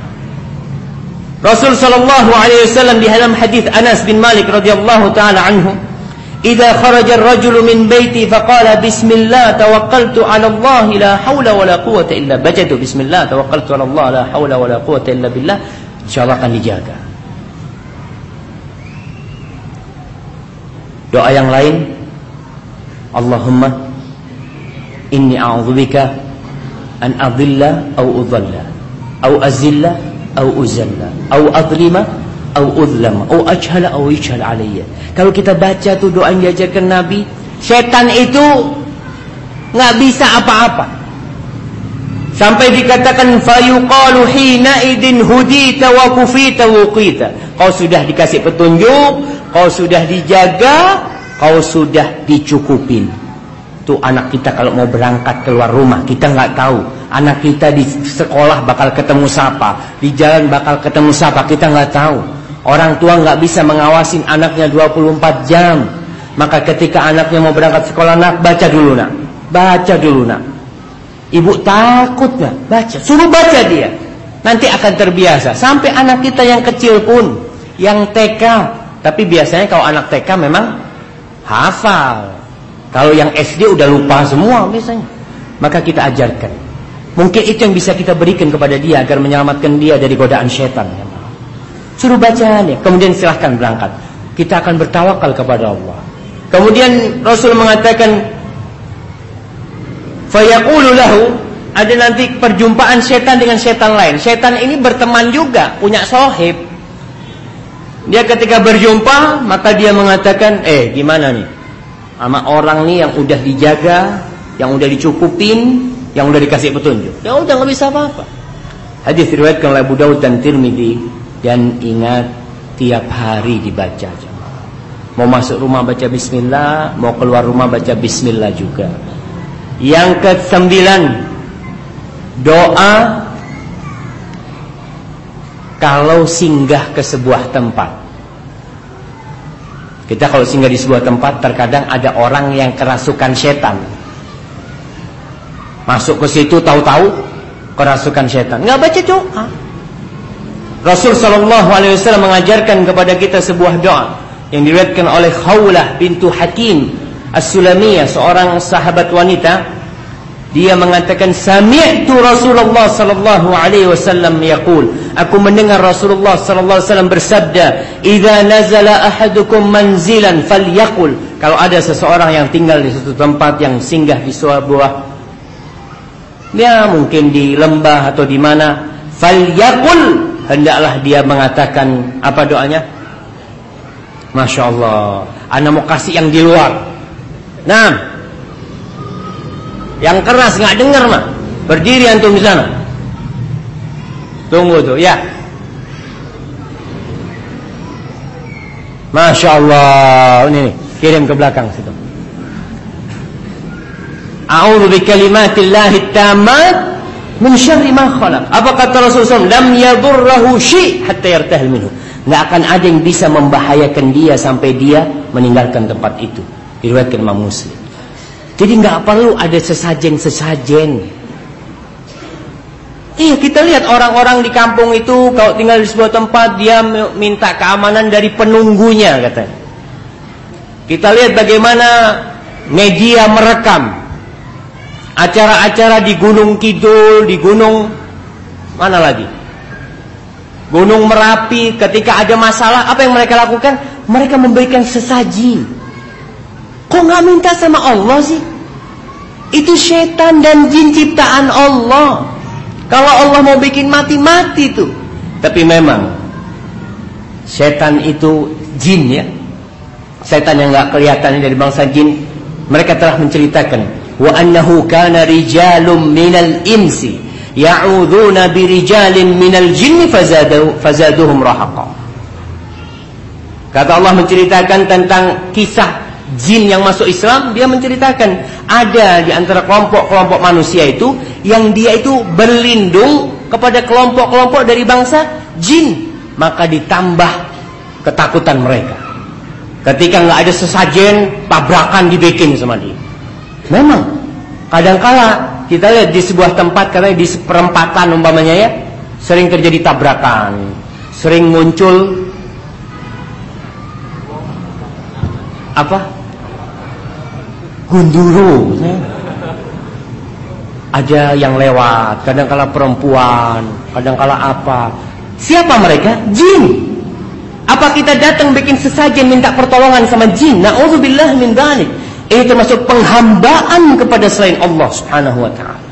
Rasul sallallahu alaihi wasallam di dalam hadis Anas bin Malik radhiyallahu taala anhu, "Idza kharaja ar-rajulu min baiti faqala bismillah tawakkaltu 'ala Allah la haula wa la quwwata illa bismillah tawakkaltu 'ala Allah la haula wa la quwwata illa billah." Insyaallah akan dijaga. Doa yang lain, Allahumma inni a'udzubika an adilla au udhalla. Au azilla au uzalla. Au adlima au udlama au ajhala au yujhal alayya. Kalau kita baca tuh doa yang diajarkan Nabi setan itu nggak bisa apa-apa. Sampai dikatakan fayuqalu hina idin hudita wa kufita wuqita kau sudah dikasih petunjuk kau sudah dijaga kau sudah dicukupin tuh anak kita kalau mau berangkat keluar rumah. Kita nggak tahu. Anak kita di sekolah bakal ketemu siapa. Di jalan bakal ketemu siapa. Kita nggak tahu. Orang tua nggak bisa mengawasin anaknya 24 jam. Maka ketika anaknya mau berangkat sekolah nak baca dulu nak. Baca dulu nak. Ibu takut nggak baca. Suruh baca dia. Nanti akan terbiasa. Sampai anak kita yang kecil pun yang TK tapi biasanya kalau anak TK memang hafal kalau yang SD udah lupa semua biasanya. Maka kita ajarkan. Mungkin itu yang bisa kita berikan kepada dia agar menyelamatkan dia dari godaan setan. Suruh baca kemudian silahkan berangkat. Kita akan bertawakal kepada Allah. Kemudian Rasul mengatakan, "Fayaqulu lahu" ada nanti perjumpaan setan dengan setan lain. Setan ini berteman juga, punya sohib. Dia ketika berjumpa, maka dia mengatakan, "Eh, gimana nih? Sama orang nih yang udah dijaga, yang udah dicukupin, yang udah dikasih petunjuk. Ya udah nggak bisa apa-apa. Hadis riwayatkan oleh Abu Dawud dan Tirmidzi dan ingat tiap hari dibaca Mau masuk rumah baca bismillah, mau keluar rumah baca bismillah juga. Yang kesembilan doa kalau singgah ke sebuah tempat. Kita kalau singgah di sebuah tempat terkadang ada orang yang kerasukan setan. Masuk ke situ tahu-tahu kerasukan setan. Nggak baca doa. Rasul Shallallahu Alaihi Wasallam mengajarkan kepada kita sebuah doa yang diriwayatkan oleh Khawlah bintu Hakim As-Sulamiyah seorang sahabat wanita dia mengatakan sami'tu Rasulullah sallallahu alaihi wasallam yaqul. Aku mendengar Rasulullah sallallahu alaihi wasallam bersabda idza nazala ahadukum manzilan falyaqul. Kalau ada seseorang yang tinggal di suatu tempat yang singgah di sebuah ya mungkin di lembah atau di mana falyaqul. Hendaklah dia mengatakan apa doanya? Masya Allah Anda mau kasih yang di luar. Nah yang keras nggak dengar mah. Berdiri antum di sana. Tunggu tuh, ya. Masya Allah, ini nih, kirim ke belakang situ. A'udzu bikalimatillahi tammat min syarri ma khalaq. Apa kata Rasulullah? Lam yadurrahu syai' hatta yartahil minhu. Enggak akan ada yang bisa membahayakan dia sampai dia meninggalkan tempat itu. Diriwayatkan Imam Muslim. Jadi nggak perlu ada sesajen-sesajen. Iya kita lihat orang-orang di kampung itu kalau tinggal di sebuah tempat dia minta keamanan dari penunggunya katanya. Kita lihat bagaimana media merekam acara-acara di Gunung Kidul, di Gunung mana lagi? Gunung Merapi ketika ada masalah apa yang mereka lakukan? Mereka memberikan sesaji. Kok nggak minta sama Allah sih? Itu setan dan jin ciptaan Allah. Kalau Allah mau bikin mati-mati tuh. Tapi memang setan itu jin ya. Setan yang nggak kelihatan dari bangsa jin, mereka telah menceritakan wa annahu kana rijalun minal insi ya'udzuuna birijalin minal jinni fazadu fazaduhum rahaqa. Kata Allah menceritakan tentang kisah jin yang masuk Islam dia menceritakan ada di antara kelompok-kelompok manusia itu yang dia itu berlindung kepada kelompok-kelompok dari bangsa jin maka ditambah ketakutan mereka Ketika nggak ada sesajen, tabrakan dibikin sama dia. Memang, kadangkala kita lihat di sebuah tempat karena di perempatan umpamanya ya, sering terjadi tabrakan, sering muncul apa? Gunduru. Ada yang lewat, kadangkala perempuan, kadangkala apa. Siapa mereka? Jin. Apa kita datang bikin sesajen minta pertolongan sama jin? Nauzubillah min dzalik. Ini termasuk penghambaan kepada selain Allah Subhanahu wa taala.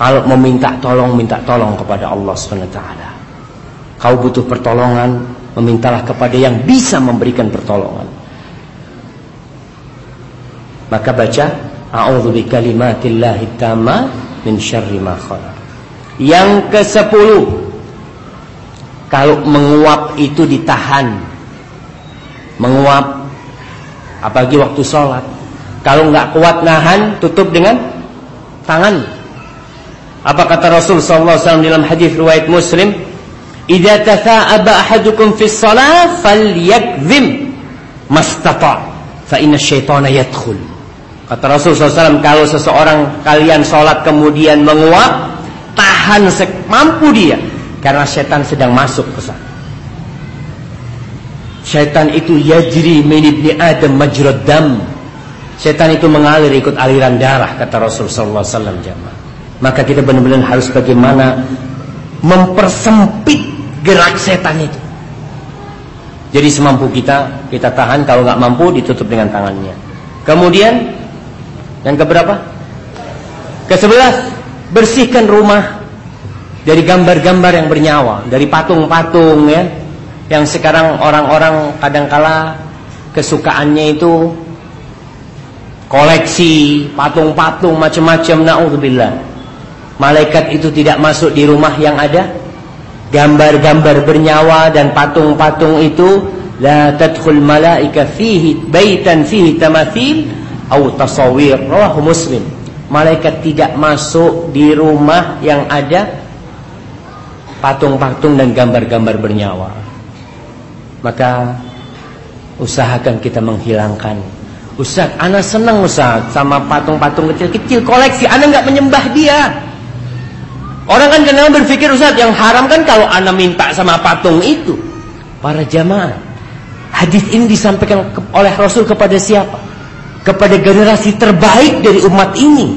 Kalau meminta tolong, minta tolong kepada Allah Subhanahu wa taala. Kau butuh pertolongan, memintalah kepada yang bisa memberikan pertolongan. Maka baca A'udzu bikalimatillahi tamma min syarri ma khalaq. Yang ke-10 kalau menguap itu ditahan. Menguap apalagi waktu sholat. Kalau nggak kuat nahan tutup dengan tangan. Apa kata Rasul sallallahu alaihi wasallam dalam hadis riwayat Muslim? Idza tatha'aba ahadukum fi shalah falyakzim mastata fa inna syaitana yadkhul kata Rasul SAW kalau seseorang kalian sholat kemudian menguap tahan semampu dia karena setan sedang masuk ke sana. Setan itu yajri min ibni Adam majrad dam. Setan itu mengalir ikut aliran darah kata Rasul wasallam jamaah. Maka kita benar-benar harus bagaimana mempersempit gerak setan itu. Jadi semampu kita kita tahan kalau nggak mampu ditutup dengan tangannya. Kemudian yang keberapa? Kesebelas. Bersihkan rumah dari gambar-gambar yang bernyawa, dari patung-patung ya, yang sekarang orang-orang kadangkala kesukaannya itu koleksi patung-patung macam-macam. Naudzubillah. Malaikat itu tidak masuk di rumah yang ada. Gambar-gambar bernyawa dan patung-patung itu la tadkhul malaika fihi baitan fihi tamathil atau tasawir rawahu muslim malaikat tidak masuk di rumah yang ada patung-patung dan gambar-gambar bernyawa. Maka usahakan kita menghilangkan. Ustaz, anak senang Ustaz sama patung-patung kecil-kecil koleksi. Anak nggak menyembah dia. Orang kan kadang berpikir Ustaz yang haram kan kalau anak minta sama patung itu. Para jamaah. Hadis ini disampaikan oleh Rasul kepada siapa? Kepada generasi terbaik dari umat ini.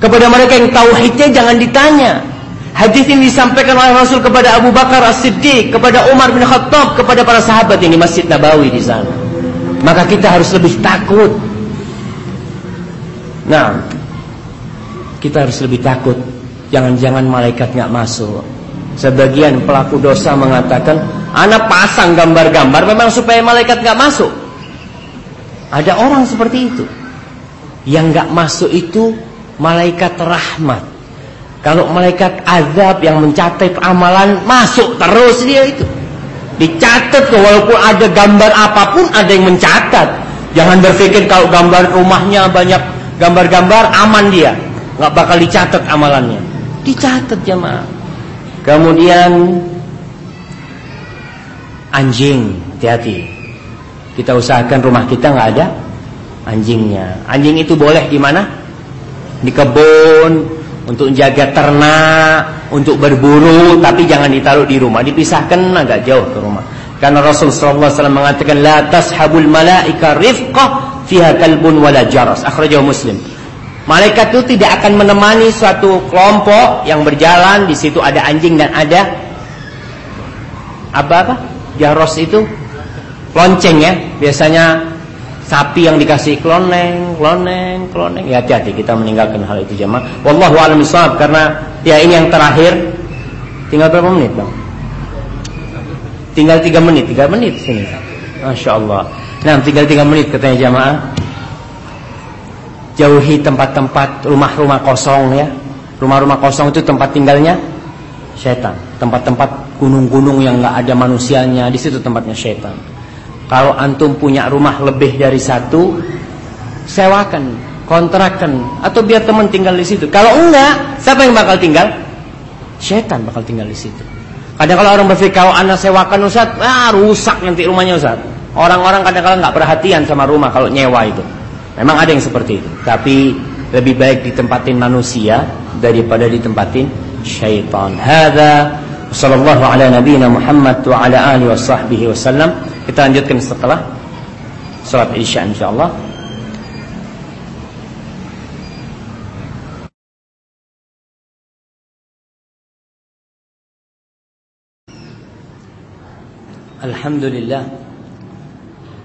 Kepada mereka yang tauhidnya jangan ditanya. Hadis ini disampaikan oleh Rasul kepada Abu Bakar As-Siddiq, kepada Umar bin Khattab, kepada para sahabat yang di Masjid Nabawi di sana. Maka kita harus lebih takut. Nah, kita harus lebih takut. Jangan-jangan malaikat nggak masuk. Sebagian pelaku dosa mengatakan, anak pasang gambar-gambar memang supaya malaikat nggak masuk. Ada orang seperti itu. Yang nggak masuk itu malaikat rahmat. Kalau malaikat azab yang mencatat amalan masuk terus dia itu. Dicatat walaupun ada gambar apa pun ada yang mencatat. Jangan berpikir kalau gambar rumahnya banyak gambar-gambar aman dia. nggak bakal dicatat amalannya. Dicatat jemaah. Kemudian anjing, hati-hati. Kita usahakan rumah kita nggak ada anjingnya. Anjing itu boleh di mana? Di kebun, untuk jaga ternak, untuk berburu, tapi jangan ditaruh di rumah, dipisahkan agak jauh ke rumah. Karena Rasulullah SAW mengatakan la tashabul malaika rifqah fiha kalbun wala jaras. Akhrajahu Muslim. Malaikat itu tidak akan menemani suatu kelompok yang berjalan di situ ada anjing dan ada apa apa? Jaros itu lonceng ya. Biasanya sapi yang dikasih kloneng, kloneng, kloneng. Ya hati-hati kita meninggalkan hal itu jemaah. Wallahu a'lam bishawab karena ya ini yang terakhir. Tinggal berapa menit, Bang? Tinggal tiga menit, tiga menit sini. Masya Allah. Nah, tinggal tiga menit katanya jamaah. Jauhi tempat-tempat rumah-rumah kosong ya. Rumah-rumah kosong itu tempat tinggalnya setan. Tempat-tempat gunung-gunung yang nggak ada manusianya, di situ tempatnya setan. Kalau antum punya rumah lebih dari satu, sewakan, kontrakan, atau biar teman tinggal di situ. Kalau enggak, siapa yang bakal tinggal? Setan bakal tinggal di situ. Kadang kalau orang berpikir kalau anak sewakan Ustaz, ah rusak nanti rumahnya Ustaz. Orang-orang kadang-kadang nggak perhatian sama rumah kalau nyewa itu. Memang ada yang seperti itu. Tapi lebih baik ditempatin manusia daripada ditempatin syaitan. Hada sallallahu ala nabiyina Muhammad wa ala alihi washabbihi wasallam. Kita lanjutkan setelah sholat isya insyaallah. Alhamdulillah.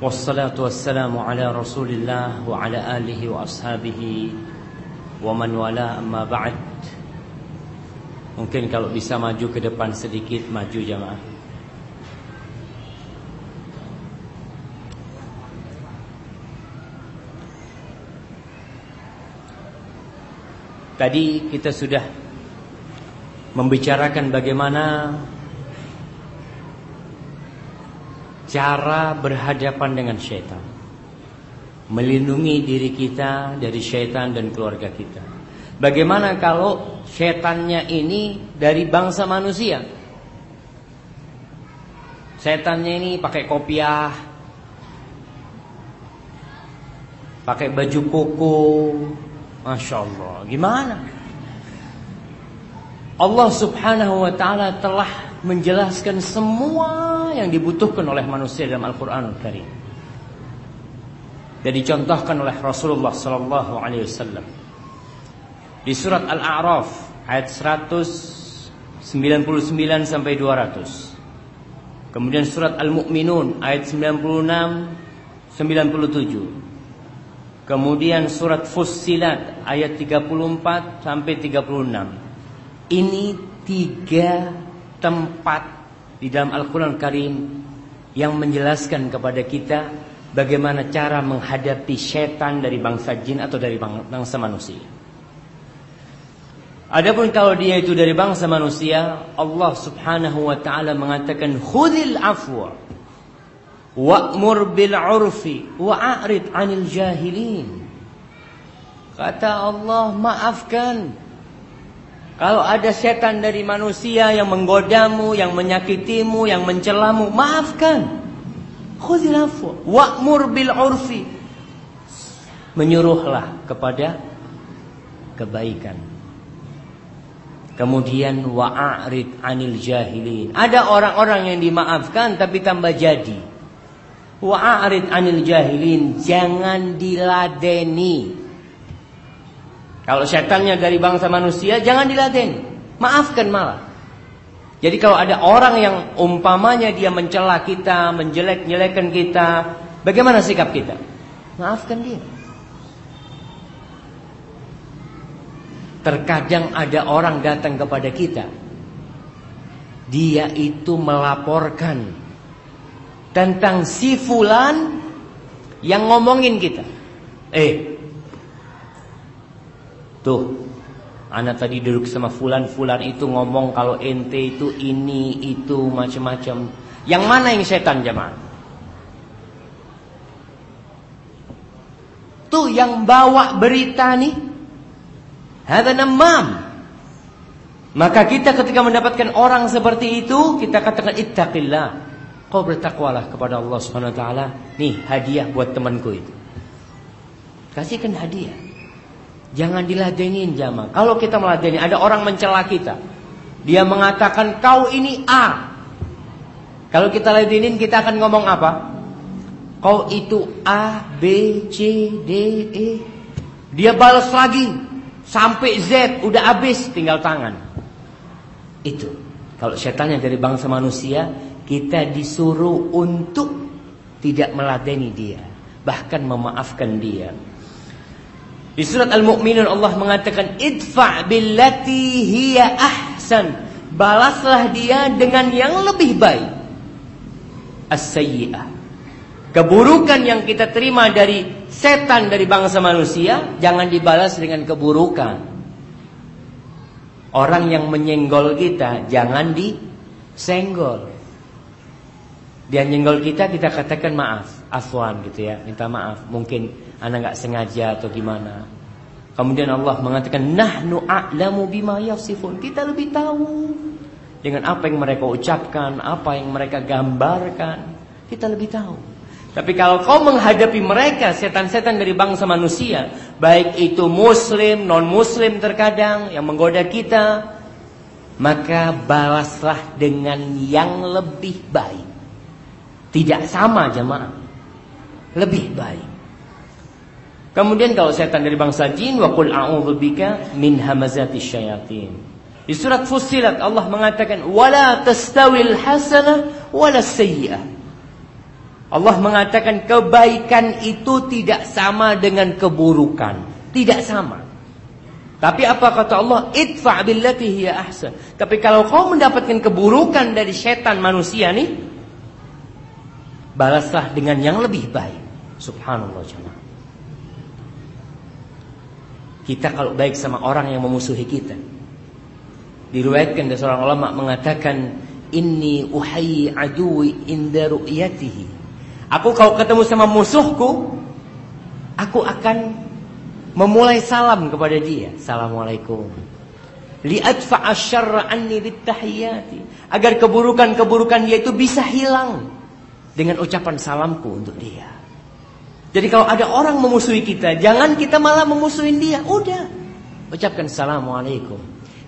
Wassalatu wassalamu ala rasulillah Wa ala alihi wa ashabihi Wa man wala amma ba'd. Mungkin kalau bisa maju ke depan sedikit Maju jamaah. Tadi kita sudah Membicarakan bagaimana cara berhadapan dengan syaitan. Melindungi diri kita dari syaitan dan keluarga kita. Bagaimana kalau syaitannya ini dari bangsa manusia? Setannya ini pakai kopiah, pakai baju koko, masya Allah. Gimana? Allah Subhanahu wa Ta'ala telah menjelaskan semua yang dibutuhkan oleh manusia dalam Al-Qur'anul Karim. Dan dicontohkan oleh Rasulullah sallallahu alaihi wasallam. Di surat Al-A'raf ayat 199 sampai 200. Kemudian surat Al-Mu'minun ayat 96 97. Kemudian surat Fussilat ayat 34 sampai 36. Ini tiga tempat di dalam Al-Quran Karim yang menjelaskan kepada kita bagaimana cara menghadapi setan dari bangsa jin atau dari bangsa manusia. Adapun kalau dia itu dari bangsa manusia, Allah Subhanahu wa taala mengatakan khudil afwa wa'mur bil 'urfi wa'rid 'anil jahilin. Kata Allah, maafkan kalau ada setan dari manusia yang menggodamu, yang menyakitimu, yang mencelamu, maafkan. Khudhil wa'mur bil urfi. Menyuruhlah kepada kebaikan. Kemudian wa'arid anil jahilin. Ada orang-orang yang dimaafkan tapi tambah jadi. Wa'arid anil jahilin, jangan diladeni. Kalau setannya dari bangsa manusia jangan diladen. Maafkan malah. Jadi kalau ada orang yang umpamanya dia mencela kita, menjelek-jelekan kita, bagaimana sikap kita? Maafkan dia. Terkadang ada orang datang kepada kita. Dia itu melaporkan tentang si fulan yang ngomongin kita. Eh, Tuh, anak tadi duduk sama fulan-fulan itu ngomong kalau ente itu ini, itu, macam-macam. Yang mana yang setan jemaah? Tuh yang bawa berita nih. Hada namam. Maka kita ketika mendapatkan orang seperti itu, kita katakan ittaqillah. Kau bertakwalah kepada Allah Subhanahu wa taala. Nih hadiah buat temanku itu. Kasihkan hadiah. Jangan diladenin jamaah. Kalau kita meladeni, ada orang mencela kita. Dia mengatakan kau ini A. Kalau kita ladenin kita akan ngomong apa? Kau itu A, B, C, D, E. Dia balas lagi. Sampai Z, udah habis tinggal tangan. Itu. Kalau setan yang dari bangsa manusia, kita disuruh untuk tidak meladeni dia. Bahkan memaafkan dia. Di surat Al-Mu'minun Allah mengatakan idfa billati hiya ahsan. Balaslah dia dengan yang lebih baik. As-sayyi'ah. Keburukan yang kita terima dari setan dari bangsa manusia jangan dibalas dengan keburukan. Orang yang menyenggol kita jangan disenggol. Dia nyenggol kita kita katakan maaf, afwan gitu ya, minta maaf. Mungkin anak nggak sengaja atau gimana. Kemudian Allah mengatakan nahnu a'lamu bima yasifun. Kita lebih tahu dengan apa yang mereka ucapkan, apa yang mereka gambarkan. Kita lebih tahu. Tapi kalau kau menghadapi mereka setan-setan dari bangsa manusia, baik itu muslim, non-muslim terkadang yang menggoda kita, maka balaslah dengan yang lebih baik. Tidak sama jemaah. Lebih baik. Kemudian kalau setan dari bangsa jin, wa qul a'udzubika min hamazati syayatin. Di surat Fussilat Allah mengatakan wala tastawil hasanah wala sayyi'ah. Allah mengatakan kebaikan itu tidak sama dengan keburukan. Tidak sama. Tapi apa kata Allah? Idfa' billati hiya ahsan. Tapi kalau kau mendapatkan keburukan dari setan manusia nih, balaslah dengan yang lebih baik. Subhanallah jemaah. Kita kalau baik sama orang yang memusuhi kita. Diriwayatkan dari seorang ulama mengatakan, "Inni uhayyi aduwi inda ru'yatihi." Aku kalau ketemu sama musuhku, aku akan memulai salam kepada dia. Assalamualaikum. Li'adfa'a syarra. Agar keburukan-keburukan dia itu bisa hilang dengan ucapan salamku untuk dia. Jadi kalau ada orang memusuhi kita, jangan kita malah memusuhin dia. Udah. Ucapkan assalamualaikum.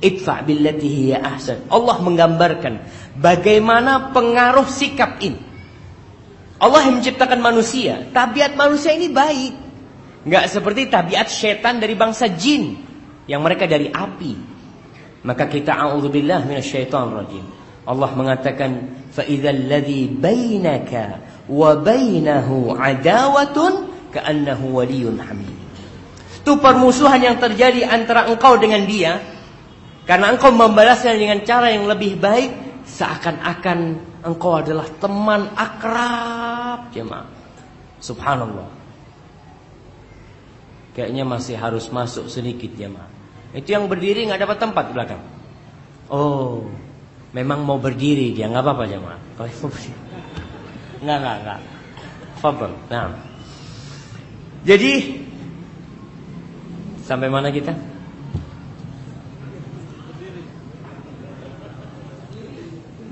Itfa billati hiya ahsan. Allah menggambarkan bagaimana pengaruh sikap ini. Allah yang menciptakan manusia. Tabiat manusia ini baik. Nggak seperti tabiat setan dari bangsa jin. Yang mereka dari api. Maka kita a'udzubillah minasyaitonir Allah mengatakan ladzi bainaka wa bainahu adawatun ka'annahu waliyyun hamid. Itu permusuhan yang terjadi antara engkau dengan dia karena engkau membalasnya dengan cara yang lebih baik seakan-akan engkau adalah teman akrab jemaah. Subhanallah. Kayaknya masih harus masuk sedikit jemaah. Itu yang berdiri nggak dapat tempat belakang. Oh, memang mau berdiri dia nggak apa-apa jemaah. Kalau mau berdiri. Nggak nggak nggak. Fabel. Nah. Jadi sampai mana kita?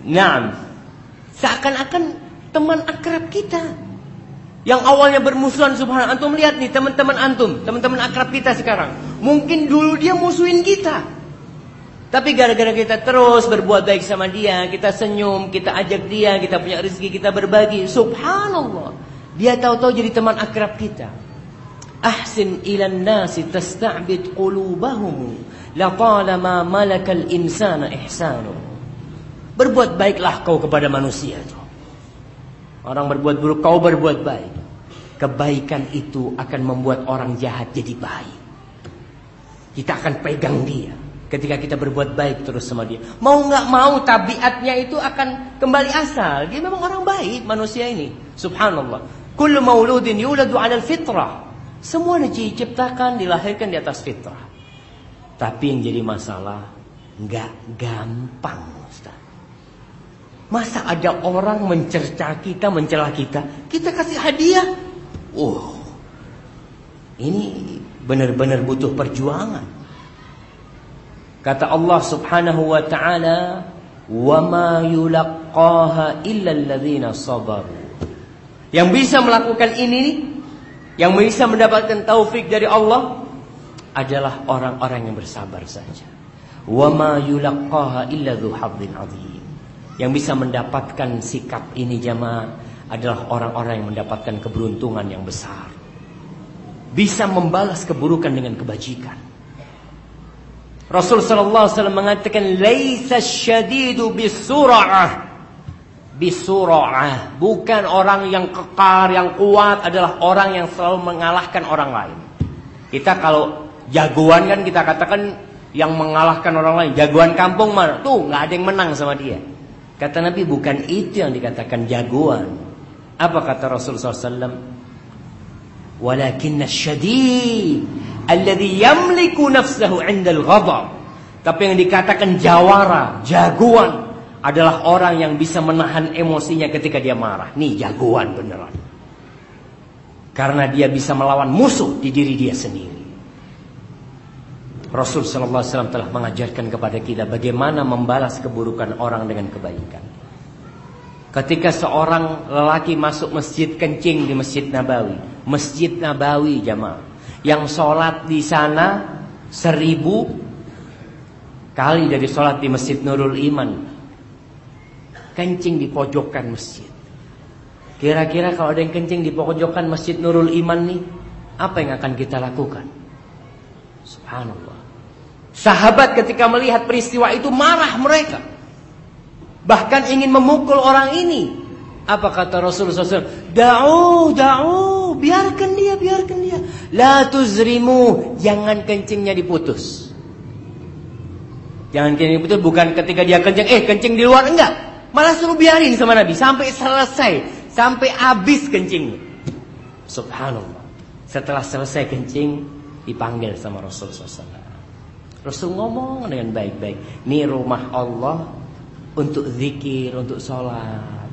Nah, Seakan-akan teman akrab kita. Yang awalnya bermusuhan subhanallah. Antum lihat nih teman-teman antum. Teman-teman akrab kita sekarang. Mungkin dulu dia musuhin kita. Tapi gara-gara kita terus berbuat baik sama dia. Kita senyum, kita ajak dia, kita punya rezeki, kita berbagi. Subhanallah. Dia tahu-tahu jadi teman akrab kita. Ahsin ilan nasi tasta'bid qulubahum. Laqalama malakal insana ihsanu. Berbuat baiklah kau kepada manusia. Orang berbuat buruk, kau berbuat baik. Kebaikan itu akan membuat orang jahat jadi baik. Kita akan pegang dia. Ketika kita berbuat baik terus sama dia. Mau nggak mau tabiatnya itu akan kembali asal. Dia memang orang baik manusia ini. Subhanallah. Kullu mauludin yuladu ala fitrah. Semua diciptakan, dilahirkan di atas fitrah. Tapi yang jadi masalah, nggak gampang. Masa ada orang mencerca kita, mencela kita, kita kasih hadiah? Oh, ini benar-benar butuh perjuangan. Kata Allah Subhanahu wa taala, "Wa ma yulaqqaha illa alladziina sabaru." Yang bisa melakukan ini yang bisa mendapatkan taufik dari Allah adalah orang-orang yang bersabar saja. Wa ma yulaqqaha illa dzu hadzin. Yang bisa mendapatkan sikap ini jamaah adalah orang-orang yang mendapatkan keberuntungan yang besar. Bisa membalas keburukan dengan kebajikan. Rasul sallallahu alaihi wasallam mengatakan laisa syadidu bisur'ah. Bisur'ah, bukan orang yang kekar, yang kuat adalah orang yang selalu mengalahkan orang lain. Kita kalau jagoan kan kita katakan yang mengalahkan orang lain, jagoan kampung mana? Tuh, nggak ada yang menang sama dia. Kata Nabi bukan itu yang dikatakan jagoan. Apa kata Rasul SAW? Walakinna syadid alladhi yamliku nafsahu 'inda al-ghadab. Tapi yang dikatakan jawara, jagoan adalah orang yang bisa menahan emosinya ketika dia marah. Nih jagoan beneran. Karena dia bisa melawan musuh di diri dia sendiri. Rasul sallallahu alaihi wasallam telah mengajarkan kepada kita bagaimana membalas keburukan orang dengan kebaikan. Ketika seorang lelaki masuk masjid kencing di Masjid Nabawi, Masjid Nabawi jamaah, yang sholat di sana seribu kali dari sholat di Masjid Nurul Iman, kencing di pojokan masjid. Kira-kira kalau ada yang kencing di pojokan Masjid Nurul Iman nih, apa yang akan kita lakukan? Subhanallah. Sahabat ketika melihat peristiwa itu marah mereka. Bahkan ingin memukul orang ini. Apa kata Rasulullah SAW? Da'u, da'u, biarkan dia, biarkan dia. La tuzrimu, jangan kencingnya diputus. Jangan kencing diputus, bukan ketika dia kencing, eh kencing di luar, enggak. Malah suruh biarin sama Nabi, sampai selesai, sampai habis kencingnya. Subhanallah. Setelah selesai kencing, dipanggil sama Rasulullah SAW. Rasul ngomong dengan baik-baik. Ini rumah Allah, untuk zikir, untuk sholat.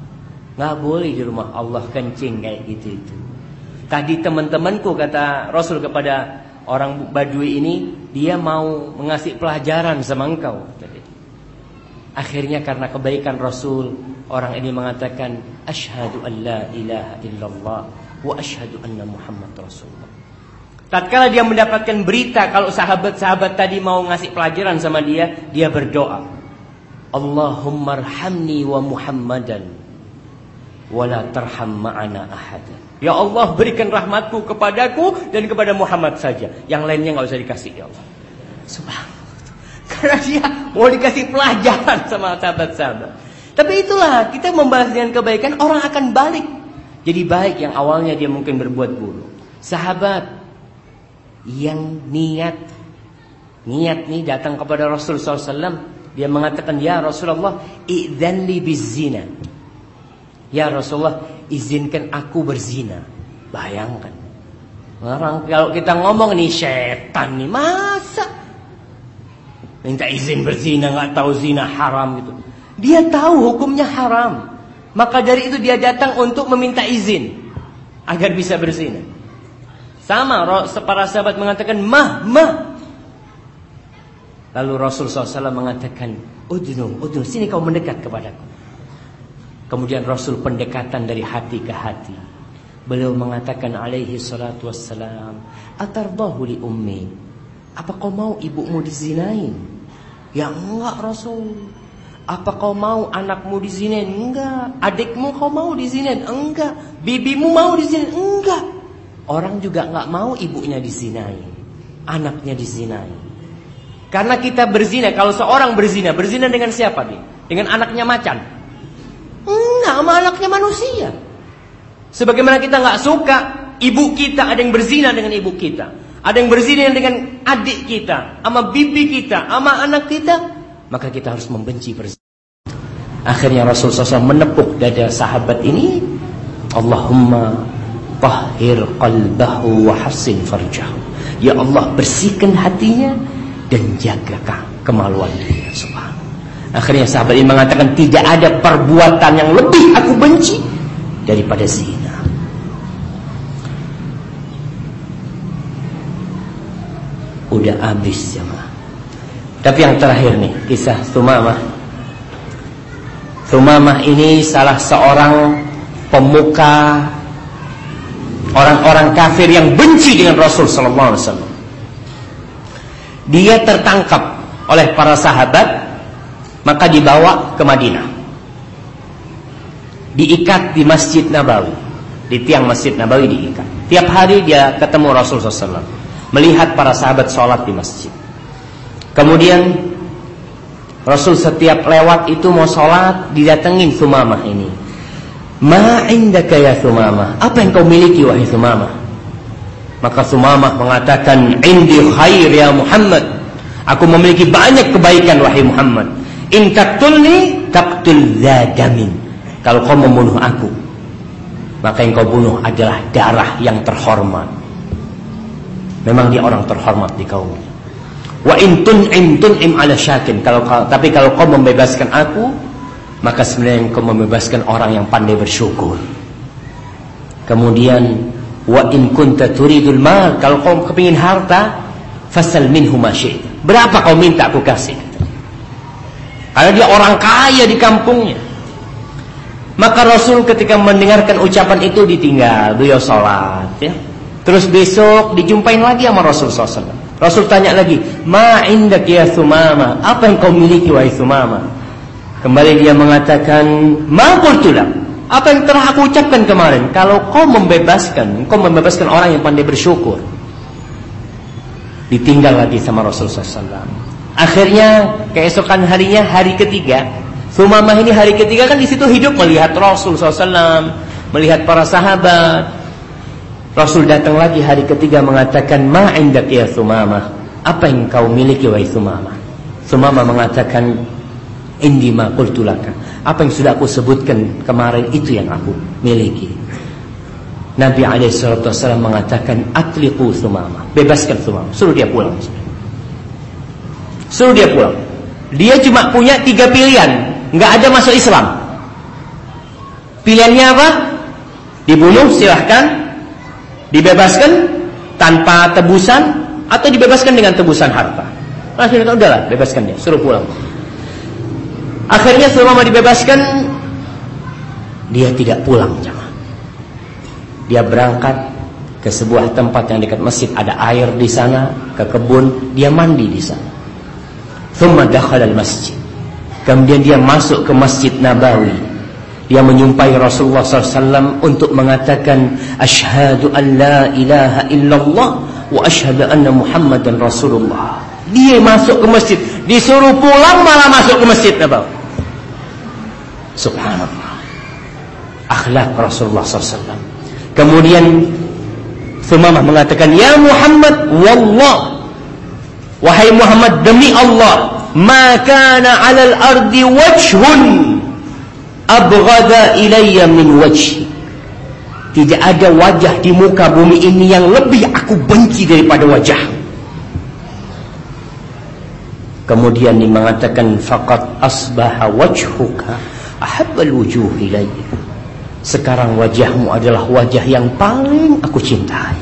Nggak boleh di rumah Allah kencing kayak gitu itu. Tadi teman-temanku kata Rasul kepada orang Badui ini, dia mau mengasih pelajaran sama engkau. Akhirnya karena kebaikan Rasul, orang ini mengatakan, Ashhadu an la ilaha illallah wa ashhadu anna Muhammad Rasulullah. Tatkala dia mendapatkan berita kalau sahabat-sahabat tadi mau ngasih pelajaran sama dia, dia berdoa. Allahumma arhamni wa Muhammadan wala tarham ma'ana ahadan. Ya Allah berikan rahmatku kepadaku dan kepada Muhammad saja. Yang lainnya nggak usah dikasih ya Allah. Subhanallah. Karena dia mau dikasih pelajaran sama sahabat-sahabat. Tapi itulah kita membalas dengan kebaikan orang akan balik. Jadi baik yang awalnya dia mungkin berbuat buruk. Sahabat yang niat niat nih datang kepada Rasul SAW dia mengatakan, "Ya Rasulullah, idzanli bizina." Ya Rasulullah, izinkan aku berzina. Bayangkan. Orang kalau kita ngomong nih setan nih, masa minta izin berzina nggak tahu zina haram gitu. Dia tahu hukumnya haram. Maka dari itu dia datang untuk meminta izin agar bisa berzina. Sama para sahabat mengatakan, "Mah, mah, Lalu Rasul SAW mengatakan, Udnu, udnu, sini kau mendekat kepadaku. Kemudian Rasul pendekatan dari hati ke hati. Beliau mengatakan alaihi salatu wassalam, Atardahu li ummi. Apa kau mau ibumu dizinain? Ya enggak Rasul. Apa kau mau anakmu dizinain? Enggak. Adikmu kau mau dizinain? Enggak. Bibimu mau dizinain? Enggak. Orang juga enggak mau ibunya dizinain. Anaknya dizinain. Karena kita berzina, kalau seorang berzina, berzina dengan siapa dia? Dengan anaknya macan? Sama anaknya manusia. Sebagaimana kita nggak suka ibu kita ada yang berzina dengan ibu kita, ada yang berzina dengan adik kita, sama bibi kita, sama anak kita, maka kita harus membenci berzina. Akhirnya Rasulullah SAW menepuk dada sahabat ini, Allahumma tahhir qalbahu wa hassin farjahu. Ya Allah bersihkan hatinya dan jaga kemaluan dia. Subhanallah. Akhirnya sahabat ini mengatakan tidak ada perbuatan yang lebih aku benci daripada zina. Udah habis ma. Tapi yang terakhir nih kisah Sumamah. Sumamah ini salah seorang pemuka orang-orang kafir yang benci dengan Rasul Sallallahu Alaihi Wasallam. Dia tertangkap oleh para sahabat maka dibawa ke Madinah. Diikat di Masjid Nabawi. Di tiang Masjid Nabawi diikat. Tiap hari dia ketemu Rasulullah SAW. Melihat para sahabat sholat di masjid. Kemudian Rasul setiap lewat itu mau sholat didatengin Sumamah ini. Ma indaka ya Sumamah? Apa yang kau miliki wahai Sumamah? Maka Sumamah mengatakan, "Indi khair ya Muhammad." Aku memiliki banyak kebaikan wahai Muhammad. In taktulni taktul zadamin. Kalau kau membunuh aku, maka yang kau bunuh adalah darah yang terhormat. Memang dia orang terhormat di kaumnya. Wa in tun'im tun'im ala syakin. Kalau tapi kalau kau membebaskan aku, maka sebenarnya kau membebaskan orang yang pandai bersyukur. Kemudian Wa in kunta turidul mal, kalau kau kepingin harta, fasal minhu Berapa kau minta aku kasih? Karena dia orang kaya di kampungnya. Maka Rasul ketika mendengarkan ucapan itu ditinggal, beliau sholat. Ya. Terus besok dijumpain lagi sama Rasul SAW. Rasul tanya lagi, Ma indak ya Sumama? Apa yang kau miliki wahai Sumama? Kembali dia mengatakan, Ma qultulah. Apa yang telah aku ucapkan kemarin? Kalau kau membebaskan, kau membebaskan orang yang pandai bersyukur. Ditinggal lagi sama Rasul SAW. Akhirnya keesokan harinya hari ketiga, Sumamah ini hari ketiga kan di situ hidup melihat Rasul SAW, melihat para sahabat, Rasul datang lagi hari ketiga mengatakan ma indak ya Sumama apa yang kau miliki wahai Sumama Sumama mengatakan indi ma qultulaka apa yang sudah aku sebutkan kemarin itu yang aku miliki. Nabi SAW mengatakan atliqu Sumama bebaskan Sumama suruh dia pulang suruh dia pulang dia cuma punya tiga pilihan nggak ada masuk Islam pilihannya apa dibunuh silahkan Dibebaskan tanpa tebusan atau dibebaskan dengan tebusan harta. Rasul itu udahlah, bebaskan dia, suruh pulang. Akhirnya selama dibebaskan dia tidak pulang jemaah. Dia berangkat ke sebuah tempat yang dekat masjid ada air di sana, ke kebun, dia mandi di sana. Thumma dakhala al-masjid. Kemudian dia masuk ke Masjid Nabawi yang menyumpai Rasulullah SAW untuk mengatakan Ashhadu an la ilaha illallah wa ashhadu anna muhammadan Rasulullah. Dia masuk ke masjid, disuruh pulang malah masuk ke masjid apa? Subhanallah. Akhlak Rasulullah SAW. Kemudian Sumamah mengatakan, Ya Muhammad, Wallah. Wahai Muhammad, demi Allah. Maka na alal ardi wajhun abghada ilayya min wajhi. Tidak ada wajah di muka bumi ini yang lebih aku benci daripada wajah. Kemudian dia mengatakan faqad asbaha wajhuka ahabbal wujuh ilayya. Sekarang wajahmu adalah wajah yang paling aku cintai.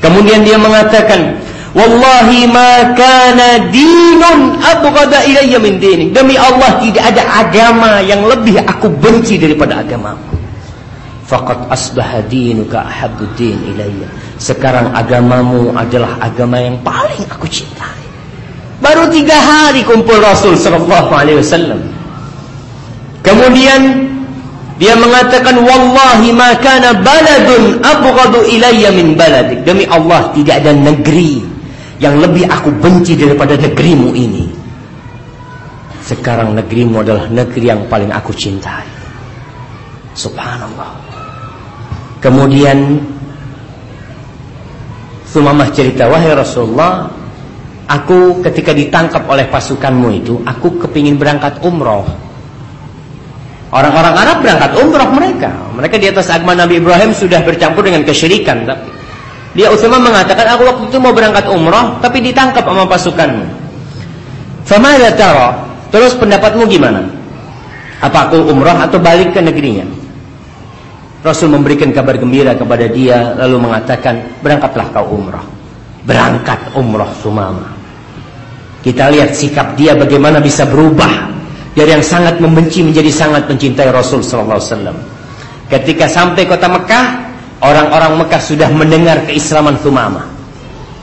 Kemudian dia mengatakan Wallahi ma kana dinun abghada ilayya min dini. Demi Allah tidak ada agama yang lebih aku benci daripada agamamu. Faqad asbaha dinuka ahabbu din ilayya. Sekarang agamamu adalah agama yang paling aku cintai. Baru tiga hari kumpul Rasul sallallahu alaihi wasallam. Kemudian dia mengatakan wallahi ma kana baladun abghadu ilayya min baladik. Demi Allah tidak ada negeri yang lebih aku benci daripada negerimu ini. Sekarang negerimu adalah negeri yang paling aku cintai. Subhanallah. Kemudian Sumamah cerita, wahai Rasulullah, aku ketika ditangkap oleh pasukanmu itu, aku kepingin berangkat umroh. Orang-orang Arab berangkat umroh mereka. Mereka di atas agama Nabi Ibrahim sudah bercampur dengan kesyirikan. Tapi dia Utsman mengatakan aku waktu itu mau berangkat umrah tapi ditangkap sama pasukanmu. Famada tara? Terus pendapatmu gimana? Apa aku umrah atau balik ke negerinya? Rasul memberikan kabar gembira kepada dia lalu mengatakan berangkatlah kau umrah. Berangkat umrah Sumama. Kita lihat sikap dia bagaimana bisa berubah dari yang sangat membenci menjadi sangat mencintai Rasul sallallahu alaihi wasallam. Ketika sampai kota Mekah, Orang-orang Mekah sudah mendengar keislaman Sumama.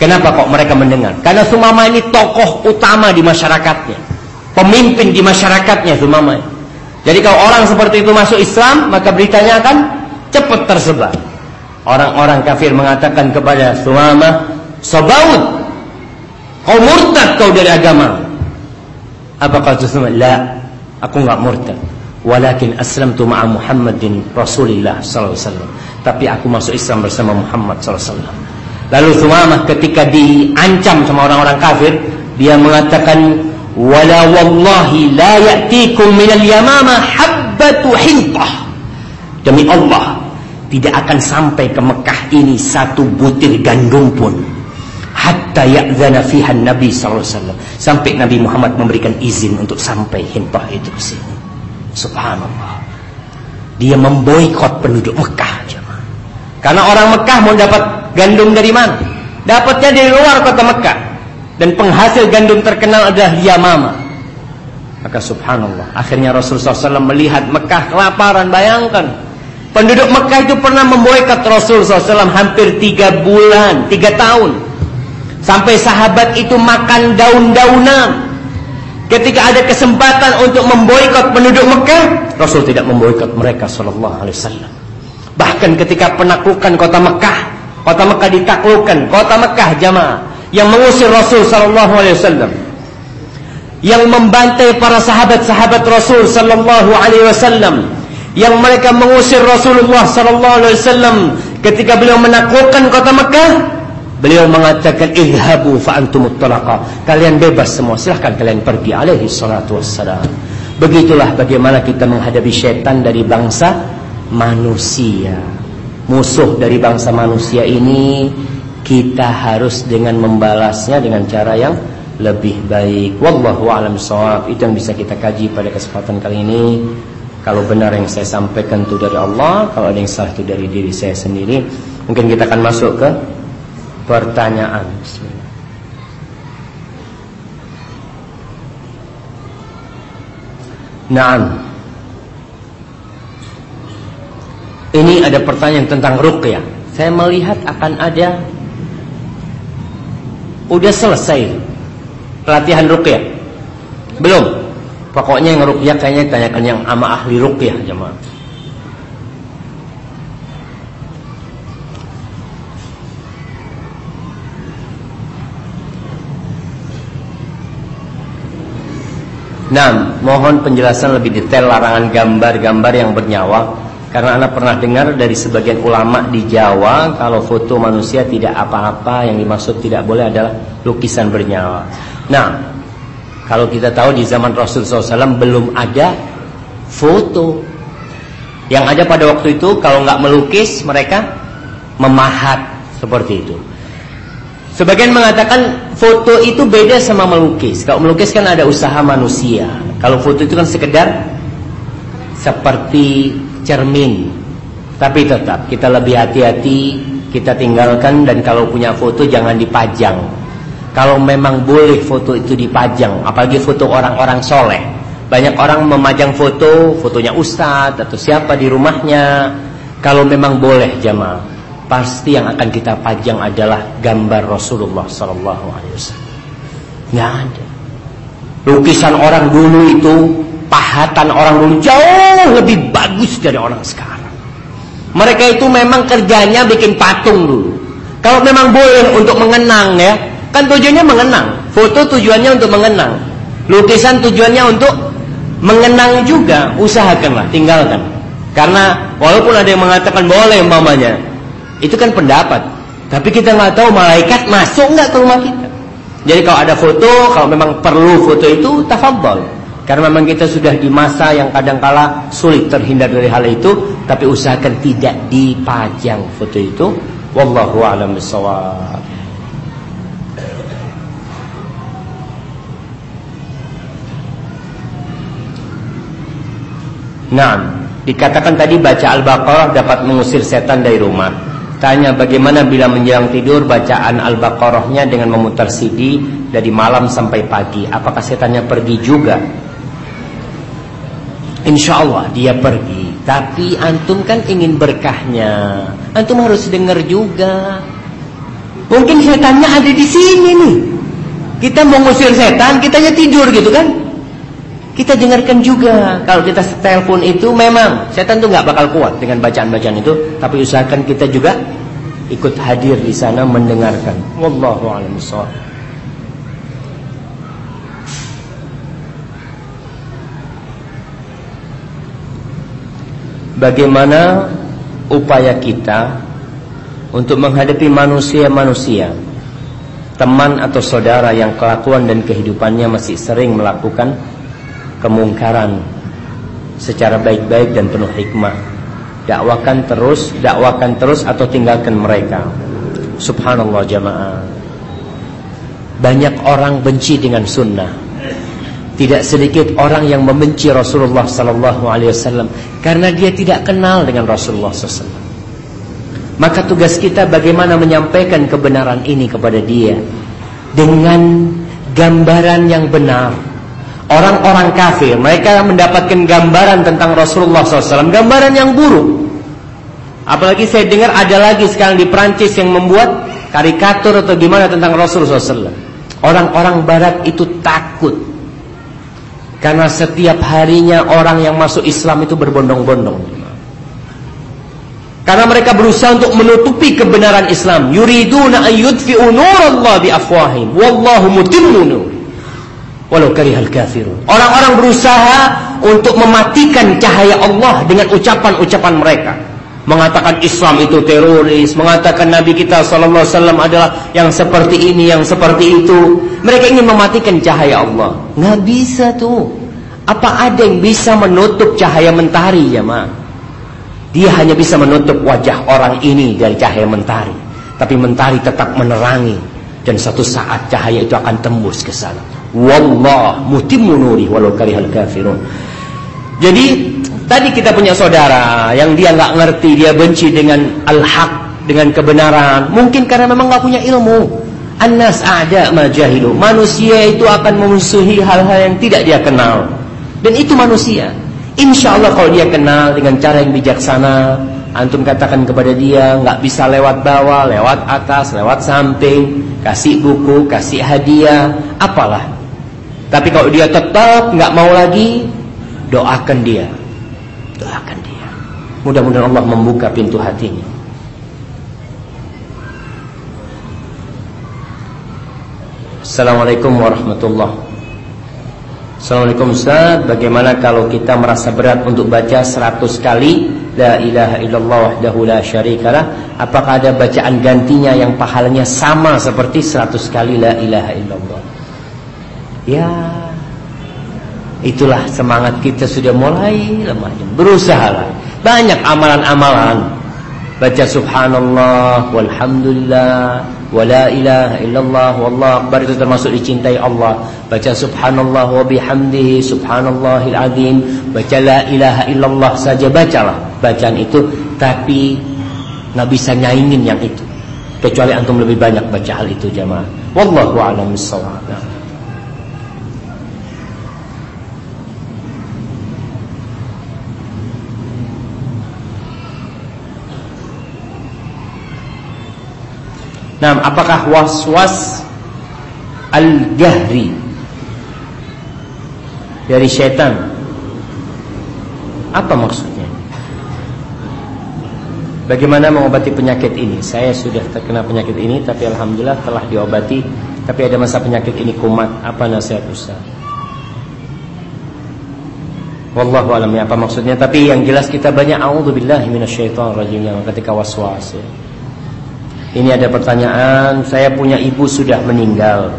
Kenapa kok mereka mendengar? Karena Sumama ini tokoh utama di masyarakatnya. Pemimpin di masyarakatnya Sumama. Jadi kalau orang seperti itu masuk Islam, maka beritanya akan cepat tersebar. Orang-orang kafir mengatakan kepada Sumama, Sabaud, kau murtad kau dari agama. Apa kata Sumama? La, aku nggak murtad. Walakin aslamtu ma'a Muhammadin Rasulillah sallallahu alaihi wasallam tapi aku masuk Islam bersama Muhammad SAW. Lalu Sumamah ketika diancam sama orang-orang kafir, dia mengatakan, "Wala wallahi la ya'tikum minal yamama habbatu hintah." Demi Allah, tidak akan sampai ke Mekah ini satu butir gandum pun. Hatta ya'zana fiha Nabi SAW. Sampai Nabi Muhammad memberikan izin untuk sampai hintah itu ke sini. Subhanallah. Dia memboikot penduduk Mekah. Karena orang Mekah mau dapat gandum dari mana? Dapatnya dari luar kota Mekah. Dan penghasil gandum terkenal adalah Yamama. Maka subhanallah, akhirnya Rasulullah SAW melihat Mekah kelaparan, bayangkan. Penduduk Mekah itu pernah memboikot Rasulullah SAW hampir tiga bulan, tiga tahun. Sampai sahabat itu makan daun-daunan. Ketika ada kesempatan untuk memboikot penduduk Mekah, Rasul tidak memboikot mereka sallallahu alaihi wasallam. Bahkan ketika penaklukan kota Mekah, kota Mekah ditaklukkan, kota Mekah jamaah yang mengusir Rasul sallallahu alaihi wasallam yang membantai para sahabat-sahabat Rasul sallallahu alaihi wasallam yang mereka mengusir Rasulullah sallallahu alaihi wasallam ketika beliau menaklukkan kota Mekah beliau mengatakan idhabu fa kalian bebas semua silahkan kalian pergi alaihi salatu wassalam. Begitulah bagaimana kita menghadapi syaitan dari bangsa manusia musuh dari bangsa manusia ini kita harus dengan membalasnya dengan cara yang lebih baik. Wallahu a'lam bishawab. Itu yang bisa kita kaji pada kesempatan kali ini. Kalau benar yang saya sampaikan itu dari Allah, kalau ada yang salah itu dari diri saya sendiri. Mungkin kita akan masuk ke pertanyaan. Naam. Ini ada pertanyaan tentang ruqyah. Saya melihat akan ada Udah selesai Pelatihan ruqyah? Belum. Pokoknya yang ruqyah kayaknya tanyakan yang ama ahli ruqyah jemaah. Nah, mohon penjelasan lebih detail larangan gambar-gambar yang bernyawa karena Anda pernah dengar dari sebagian ulama di Jawa Kalau foto manusia tidak apa-apa Yang dimaksud tidak boleh adalah lukisan bernyawa Nah, kalau kita tahu di zaman Rasulullah SAW belum ada foto. Yang ada pada waktu itu kalau nggak melukis mereka memahat seperti itu. Sebagian mengatakan foto itu beda sama melukis. Kalau melukis kan ada usaha manusia. Kalau foto itu kan sekedar seperti cermin. Tapi tetap kita lebih hati-hati, kita tinggalkan dan kalau punya foto jangan dipajang. Kalau memang boleh foto itu dipajang, apalagi foto orang-orang soleh. Banyak orang memajang foto, fotonya ustadz atau siapa di rumahnya. Kalau memang boleh jamaah, pasti yang akan kita pajang adalah gambar Rasulullah Sallallahu Alaihi. Nggak ada. Lukisan orang dulu itu, pahatan orang dulu jauh lebih bagus dari orang sekarang. Mereka itu memang kerjanya bikin patung dulu. Kalau memang boleh untuk mengenang ya, Kan tujuannya mengenang. Foto tujuannya untuk mengenang. Lukisan tujuannya untuk mengenang juga. Usahakanlah, tinggalkan. Karena walaupun ada yang mengatakan boleh umpamanya, itu kan pendapat. Tapi kita nggak tahu malaikat masuk nggak ke rumah kita. Jadi kalau ada foto, kalau memang perlu foto itu, tafadhol. Karena memang kita sudah di masa yang kadangkala sulit terhindar dari hal itu, tapi usahakan tidak dipajang foto itu. Wallahu a'lam bishawab. Nah, dikatakan tadi baca Al-Baqarah dapat mengusir setan dari rumah. Tanya bagaimana bila menjelang tidur bacaan Al-Baqarahnya dengan memutar CD dari malam sampai pagi. Apakah setannya pergi juga? Insya Allah dia pergi. Tapi antum kan ingin berkahnya. Antum harus dengar juga. Mungkin setannya ada di sini nih. Kita mau ngusir setan, kitanya tidur gitu kan? Kita dengarkan juga kalau kita telepon itu memang setan tuh nggak bakal kuat dengan bacaan-bacaan itu, tapi usahakan kita juga ikut hadir di sana mendengarkan. Wallahu a'lam Bagaimana upaya kita untuk menghadapi manusia-manusia teman atau saudara yang kelakuan dan kehidupannya masih sering melakukan kemungkaran secara baik-baik dan penuh hikmah. Dakwakan terus, dakwakan terus atau tinggalkan mereka. Subhanallah jamaah. Banyak orang benci dengan sunnah. Tidak sedikit orang yang membenci Rasulullah sallallahu alaihi wasallam karena dia tidak kenal dengan Rasulullah sallallahu Maka tugas kita bagaimana menyampaikan kebenaran ini kepada dia dengan gambaran yang benar Orang-orang kafir, mereka mendapatkan gambaran tentang Rasulullah SAW, gambaran yang buruk. Apalagi saya dengar ada lagi sekarang di Prancis yang membuat karikatur atau gimana tentang Rasulullah SAW. Orang-orang Barat itu takut karena setiap harinya orang yang masuk Islam itu berbondong-bondong. Karena mereka berusaha untuk menutupi kebenaran Islam. Yuriduna an yudfi'u nurallah bi afwahim. Wallahu mutimmu nur. Walau karihal kafirun. Orang-orang berusaha untuk mematikan cahaya Allah dengan ucapan-ucapan mereka. Mengatakan Islam itu teroris, mengatakan Nabi kita sallallahu alaihi wasallam adalah yang seperti ini, yang seperti itu. Mereka ingin mematikan cahaya Allah. Nggak bisa tuh. Apa ada yang bisa menutup cahaya mentari ya, Ma? Dia hanya bisa menutup wajah orang ini dari cahaya mentari. Tapi mentari tetap menerangi. Dan satu saat cahaya itu akan tembus ke sana. Wallah mutimmu nuri walau karihal kafirun. Jadi tadi kita punya saudara yang dia nggak ngerti, dia benci dengan al-haq, dengan kebenaran. Mungkin karena memang nggak punya ilmu. Anas ada majahilu. Manusia itu akan memusuhi hal-hal yang tidak dia kenal. Dan itu manusia. Insya Allah kalau dia kenal dengan cara yang bijaksana, antum katakan kepada dia nggak bisa lewat bawah, lewat atas, lewat samping, kasih buku, kasih hadiah, apalah. Tapi kalau dia tetap nggak mau lagi, doakan dia, doakan dia. Mudah-mudahan Allah membuka pintu hatinya. Assalamualaikum warahmatullahi Assalamualaikum Ustaz. Bagaimana kalau kita merasa berat untuk baca 100 kali? La ilaha illallah wahdahu la syarikalah Apakah ada bacaan gantinya yang pahalanya sama seperti 100 kali? La ilaha illallah. Ya Itulah semangat kita sudah mulai lemah Berusaha lah Banyak amalan-amalan. Baca subhanallah Walhamdulillah Wala ilaha illallah Wallah akbar. Itu termasuk dicintai Allah. Baca subhanallah wa bihamdihi Subhanallahil azim. Baca la ilaha illallah saja bacalah. Bacaan itu Tapi Nggak bisa nyaingin yang itu. Kecuali antum lebih banyak baca hal itu jamaah Wallahu a'lam Nah, apakah was-was al-jahri dari setan? Apa maksudnya? Bagaimana mengobati penyakit ini? Saya sudah terkena penyakit ini tapi alhamdulillah telah diobati. Tapi ada masa penyakit ini kumat. Apa nasihat Ustaz? Wallahu alam ya apa maksudnya? Tapi yang jelas kita banyak auzubillahi minasyaitonirrajim ketika was-was ya. Ini ada pertanyaan, saya punya ibu sudah meninggal.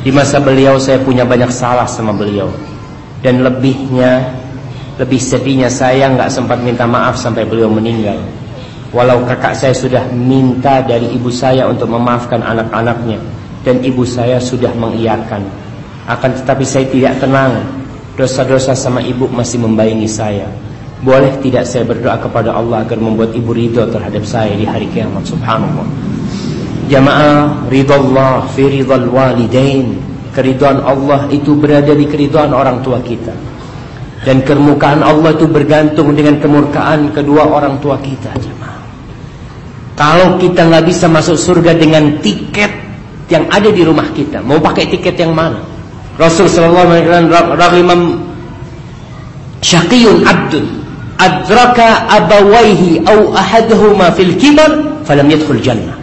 Di masa beliau saya punya banyak salah sama beliau. Dan lebihnya, lebih sedihnya saya nggak sempat minta maaf sampai beliau meninggal. Walau kakak saya sudah minta dari ibu saya untuk memaafkan anak-anaknya dan ibu saya sudah mengiyakan. Akan tetapi saya tidak tenang. Dosa-dosa sama ibu masih membayangi saya. Boleh tidak saya berdoa kepada Allah agar membuat ibu ridho terhadap saya di hari kiamat subhanallah. Jamaah ridallah fi ridal walidain. Keridhaan Allah itu berada di keridhaan orang tua kita. Dan kemurkaan Allah itu bergantung dengan kemurkaan kedua orang tua kita jemaah. Kalau kita nggak bisa masuk surga dengan tiket yang ada di rumah kita, mau pakai tiket yang mana? Rasul alaihi wasallam syaqiyun abdun adraka abawaihi au ahaduhuma fil kibar falam yadkhul jannah.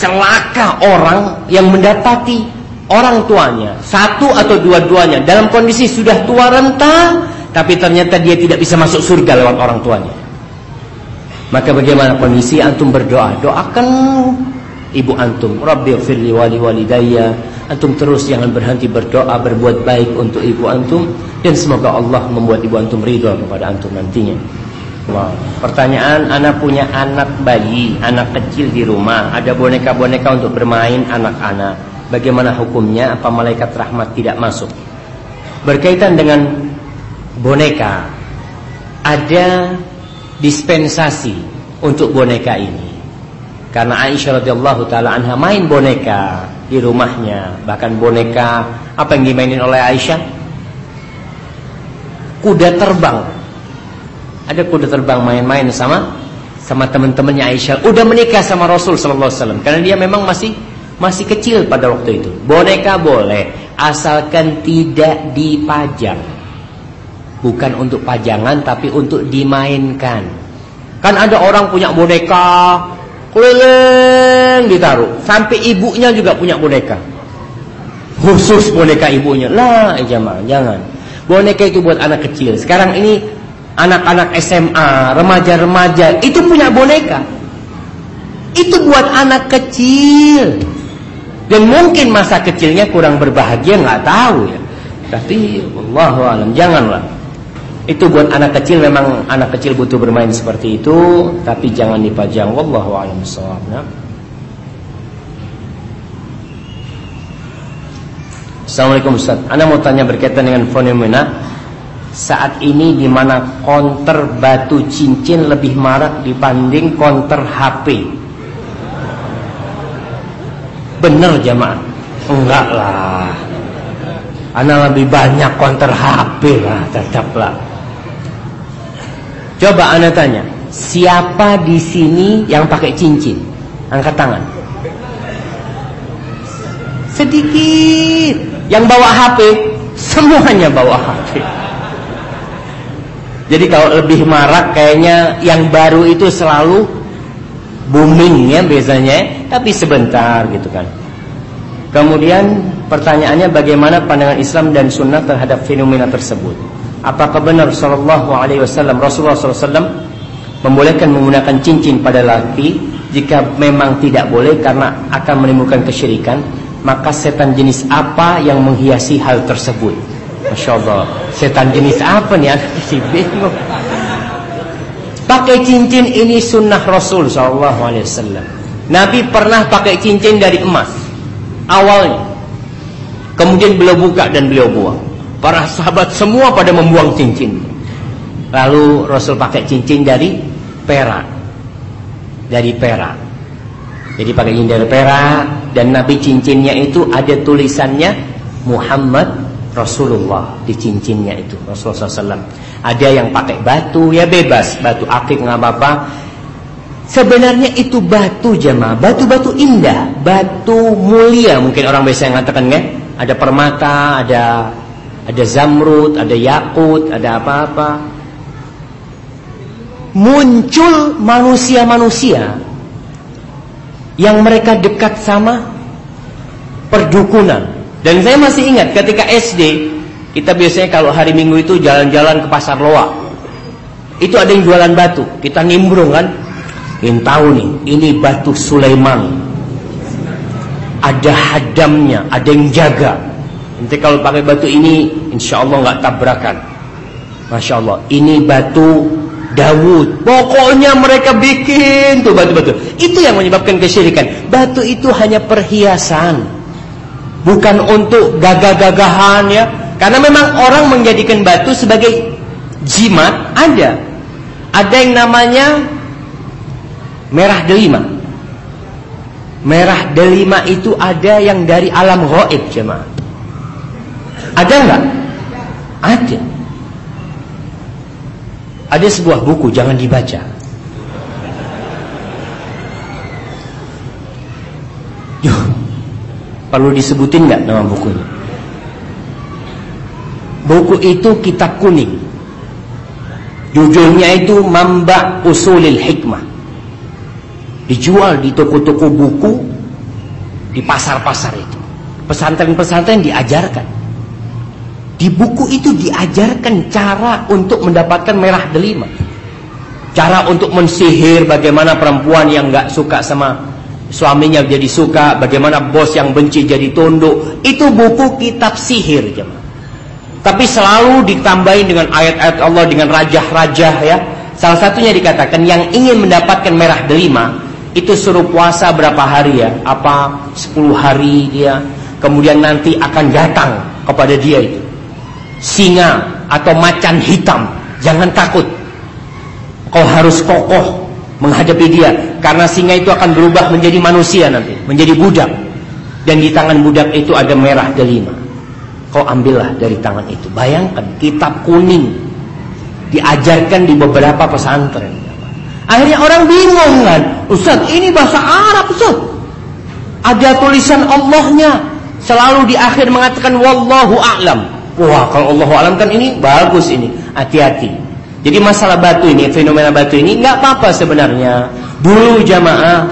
Celaka orang yang mendapati orang tuanya satu atau dua-duanya dalam kondisi sudah tua renta tapi ternyata dia tidak bisa masuk surga lewat orang tuanya. Maka bagaimana kondisi antum berdoa? Doakan ibu antum, Rabbi firli wali walidayya. Antum terus jangan berhenti berdoa, berbuat baik untuk ibu antum dan semoga Allah membuat ibu antum ridho kepada antum nantinya. Wow. Pertanyaan, anak punya anak bayi, anak kecil di rumah, ada boneka-boneka untuk bermain anak-anak. Bagaimana hukumnya? Apa malaikat rahmat tidak masuk? Berkaitan dengan boneka, ada dispensasi untuk boneka ini. Karena Aisyah radhiyallahu taala anha main boneka di rumahnya, bahkan boneka apa yang dimainin oleh Aisyah? kuda terbang. Ada kuda terbang main-main sama sama teman-temannya Aisyah. Udah menikah sama Rasul sallallahu alaihi wasallam karena dia memang masih masih kecil pada waktu itu. Boneka boleh asalkan tidak dipajang. Bukan untuk pajangan tapi untuk dimainkan. Kan ada orang punya boneka keliling ditaruh. Sampai ibunya juga punya boneka. Khusus boneka ibunya. Lah, jamaah, jangan. Boneka itu buat anak kecil. Sekarang ini anak-anak SMA, remaja-remaja itu punya boneka. Itu buat anak kecil. Dan mungkin masa kecilnya kurang berbahagia nggak tahu ya. Tapi Allah alam janganlah. Itu buat anak kecil memang anak kecil butuh bermain seperti itu, tapi jangan dipajang. Wallahu a'lam bishawab. Nah. Assalamualaikum Ustaz. Anda mau tanya berkaitan dengan fenomena saat ini di mana konter batu cincin lebih marak dibanding konter HP. Bener jamaah? Enggak lah. Ana lebih banyak konter HP lah, tetaplah. Coba Anda tanya, siapa di sini yang pakai cincin? Angkat tangan. Sedikit. Yang bawa HP, semuanya bawa HP. Jadi kalau lebih marak kayaknya yang baru itu selalu booming ya biasanya, tapi sebentar gitu kan. Kemudian pertanyaannya bagaimana pandangan Islam dan Sunnah terhadap fenomena tersebut? Apakah benar Shallallahu Alaihi Wasallam Rasulullah SAW membolehkan menggunakan cincin pada laki jika memang tidak boleh karena akan menimbulkan kesyirikan? Maka setan jenis apa yang menghiasi hal tersebut? Masya Allah Setan jenis apa nih Aku bingung. Pakai cincin ini sunnah Rasul Sallallahu Alaihi Wasallam. Nabi pernah pakai cincin dari emas Awalnya. Kemudian beliau buka dan beliau buang Para sahabat semua pada membuang cincin. Lalu Rasul pakai cincin dari perak. Dari perak. Jadi pakai cincin dari perak. Dan Nabi cincinnya itu ada tulisannya Muhammad Rasulullah di cincinnya itu Rasulullah SAW ada yang pakai batu ya bebas. Batu akik nggak apa-apa. Sebenarnya itu batu jemaah. Batu-batu indah. Batu mulia mungkin orang biasa yang mengatakan kan ada permata ada ada zamrud ada yakut ada apa-apa muncul manusia-manusia yang mereka dekat sama perdukunan dan saya masih ingat ketika SD kita biasanya kalau hari Minggu itu jalan-jalan ke pasar loa. Itu ada yang jualan batu. Kita nimbrung kan. Ingin tahu nih, ini batu Sulaiman. Ada hadamnya, ada yang jaga. Nanti kalau pakai batu ini, insya Allah nggak tabrakan. Masya Allah, ini batu Dawud. Pokoknya mereka bikin tuh batu-batu. Itu yang menyebabkan kesyirikan. Batu itu hanya perhiasan bukan untuk gagah-gagahan ya karena memang orang menjadikan batu sebagai jimat ada ada yang namanya merah delima merah delima itu ada yang dari alam gaib jemaah ada nggak ada ada sebuah buku jangan dibaca Perlu disebutin nggak nama bukunya? Buku itu kitab kuning. Judulnya itu Mamba Usulil Hikmah. Dijual di toko-toko buku, di pasar-pasar itu. Pesantren-pesantren diajarkan. Di buku itu diajarkan cara untuk mendapatkan merah delima. Cara untuk mensihir bagaimana perempuan yang nggak suka sama suaminya jadi suka, bagaimana bos yang benci jadi tunduk. Itu buku kitab sihir, jemaah. Tapi selalu ditambahin dengan ayat-ayat Allah dengan rajah-rajah ya. Salah satunya dikatakan yang ingin mendapatkan merah delima itu suruh puasa berapa hari ya? Apa 10 hari dia. Kemudian nanti akan datang kepada dia itu singa atau macan hitam. Jangan takut. Kau harus kokoh menghadapi dia karena singa itu akan berubah menjadi manusia nanti menjadi budak dan di tangan budak itu ada merah delima kau ambillah dari tangan itu bayangkan kitab kuning diajarkan di beberapa pesantren. Akhirnya orang bingung kan, Ustaz ini bahasa Arab Ustaz. Ada tulisan Allahnya, selalu di akhir mengatakan wallahu a'lam. Wah, kalau Allah alam kan ini bagus ini. Hati-hati. Jadi masalah batu ini, fenomena batu ini nggak apa-apa sebenarnya. Dulu jamaah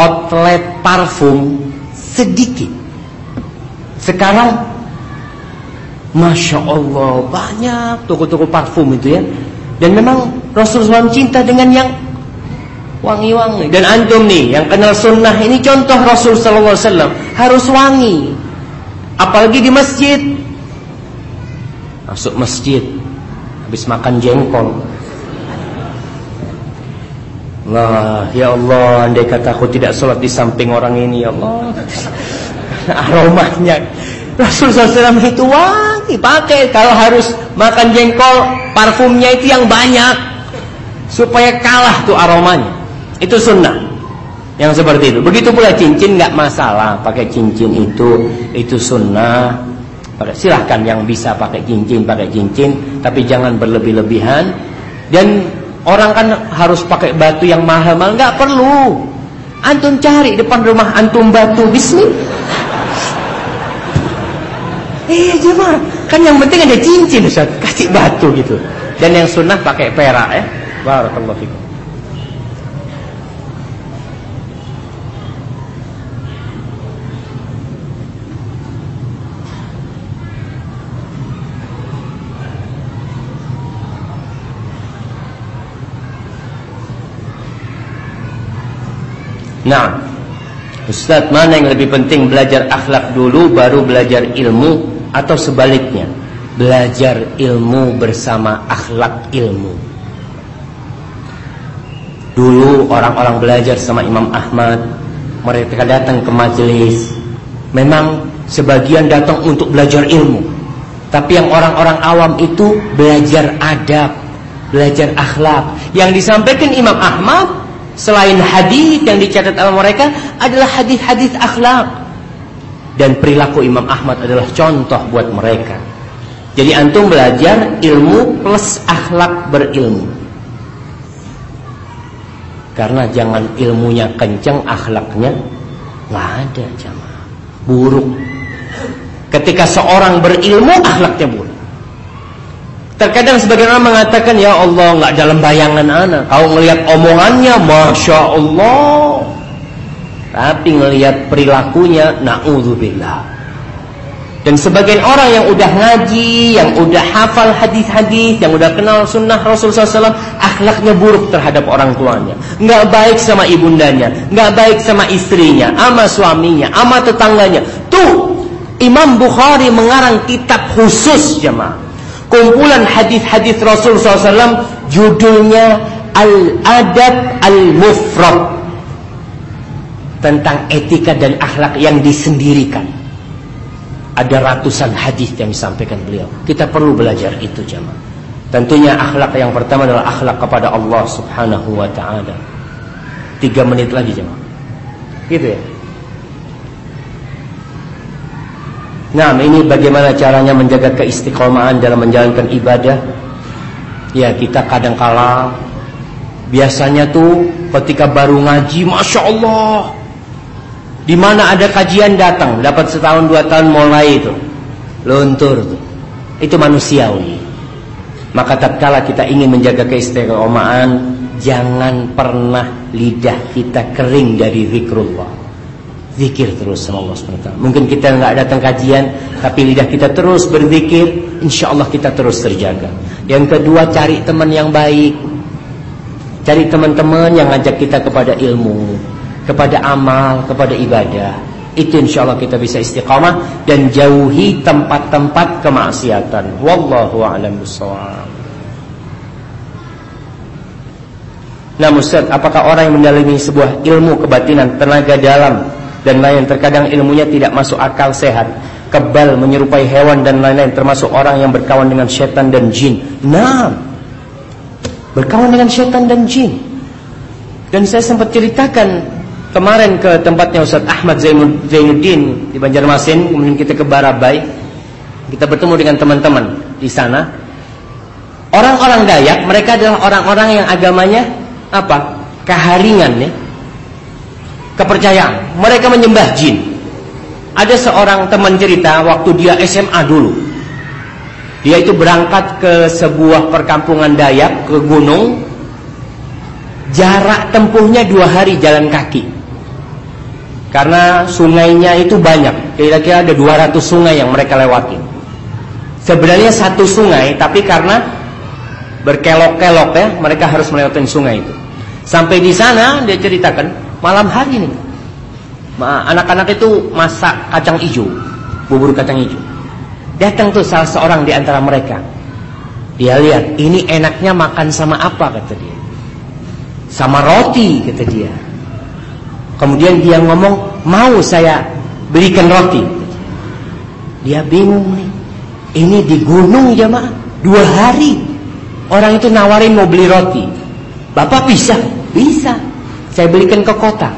outlet parfum sedikit. Sekarang Masya Allah banyak toko-toko parfum itu ya. Dan memang Rasulullah cinta dengan yang wangi-wangi. Dan antum nih yang kenal sunnah ini contoh Rasul Sallallahu Alaihi Wasallam harus wangi. Apalagi di masjid. Masuk masjid habis makan jengkol. Allah, ya Allah, andai kata aku tidak sholat di samping orang ini, ya Allah. Aromanya Rasul SAW itu wangi, pakai kalau harus makan jengkol, parfumnya itu yang banyak supaya kalah tuh aromanya. Itu sunnah. Yang seperti itu. Begitu pula cincin nggak masalah pakai cincin itu itu sunnah. Silahkan yang bisa pakai cincin pakai cincin, tapi jangan berlebih-lebihan. Dan orang kan harus pakai batu yang mahal-mahal nggak perlu. Antum cari depan rumah antum batu Bismillah. Iya jemaah, kan yang penting ada cincin Ustaz, kasih batu gitu. Dan yang sunnah pakai perak ya. Barakallahu fikum. Nah, Ustaz mana yang lebih penting belajar akhlak dulu baru belajar ilmu atau sebaliknya belajar ilmu bersama akhlak ilmu. Dulu orang-orang belajar sama Imam Ahmad, mereka datang ke majelis. Memang sebagian datang untuk belajar ilmu. Tapi yang orang-orang awam itu belajar adab, belajar akhlak. Yang disampaikan Imam Ahmad Selain hadis yang dicatat oleh mereka adalah hadis-hadis akhlak dan perilaku Imam Ahmad adalah contoh buat mereka. Jadi antum belajar ilmu plus akhlak berilmu. Karena jangan ilmunya kencang, akhlaknya nggak ada jamaah. Buruk. Ketika seorang berilmu, akhlaknya buruk. Terkadang sebagian orang mengatakan ya Allah nggak dalam bayangan anak. Kau ngelihat omongannya, masya Allah. Tapi ngelihat perilakunya, naudzubillah. Dan sebagian orang yang udah ngaji, yang udah hafal hadis-hadis, yang udah kenal sunnah Rasulullah SAW, akhlaknya buruk terhadap orang tuanya, nggak baik sama ibundanya, nggak baik sama istrinya, ama suaminya, ama tetangganya. Tuh, Imam Bukhari mengarang kitab khusus jemaah kumpulan hadis-hadis Rasul SAW judulnya Al-Adab Al-Mufrad tentang etika dan akhlak yang disendirikan. Ada ratusan hadis yang disampaikan beliau. Kita perlu belajar itu jemaah. Tentunya akhlak yang pertama adalah akhlak kepada Allah Subhanahu wa taala. Tiga menit lagi jemaah. Gitu ya. Nah, ini bagaimana caranya menjaga keistiqomahan dalam menjalankan ibadah? Ya, kita kadang kala biasanya tuh ketika baru ngaji, masya Allah, di mana ada kajian datang, dapat setahun dua tahun mulai itu, luntur tuh. Itu manusiawi. Maka tatkala kita ingin menjaga keistiqomahan, jangan pernah lidah kita kering dari zikrullah. Zikir terus sama Allah SWT. Mungkin kita nggak datang kajian Tapi lidah kita terus berzikir Insya Allah kita terus terjaga. Yang kedua cari teman yang baik. Cari teman-teman yang ngajak kita kepada ilmu Kepada amal, kepada ibadah. Itu insya Allah kita bisa istiqamah Dan jauhi tempat-tempat kemaksiatan. Wallahu a'lam. Nah Ustaz, apakah orang yang mendalami sebuah ilmu kebatinan tenaga dalam dan lain terkadang ilmunya tidak masuk akal sehat kebal menyerupai hewan dan lain-lain termasuk orang yang berkawan dengan setan dan jin nah berkawan dengan setan dan jin dan saya sempat ceritakan kemarin ke tempatnya Ustaz Ahmad Zainuddin di Banjarmasin kemudian kita ke Barabai kita bertemu dengan teman-teman di sana. Orang-orang Dayak, mereka adalah orang-orang yang agamanya apa? Keharingan ya. Kepercayaan. Mereka menyembah jin. Ada seorang teman cerita waktu dia SMA dulu. Dia itu berangkat ke sebuah perkampungan Dayak ke gunung. Jarak tempuhnya dua hari jalan kaki. Karena sungainya itu banyak. Kira-kira ada 200 sungai yang mereka lewati. Sebenarnya satu sungai, tapi karena berkelok-kelok ya, mereka harus melewati sungai itu. Sampai di sana dia ceritakan malam hari nih, anak-anak itu masak kacang hijau, bubur kacang hijau. Datang tuh salah seorang di antara mereka. Dia lihat, ini enaknya makan sama apa kata dia. Sama roti kata dia. Kemudian dia ngomong, mau saya belikan roti. Dia bingung nih. Ini di gunung jamaah Dua hari Orang itu nawarin mau beli roti Bapak bisa? Bisa Saya belikan ke kota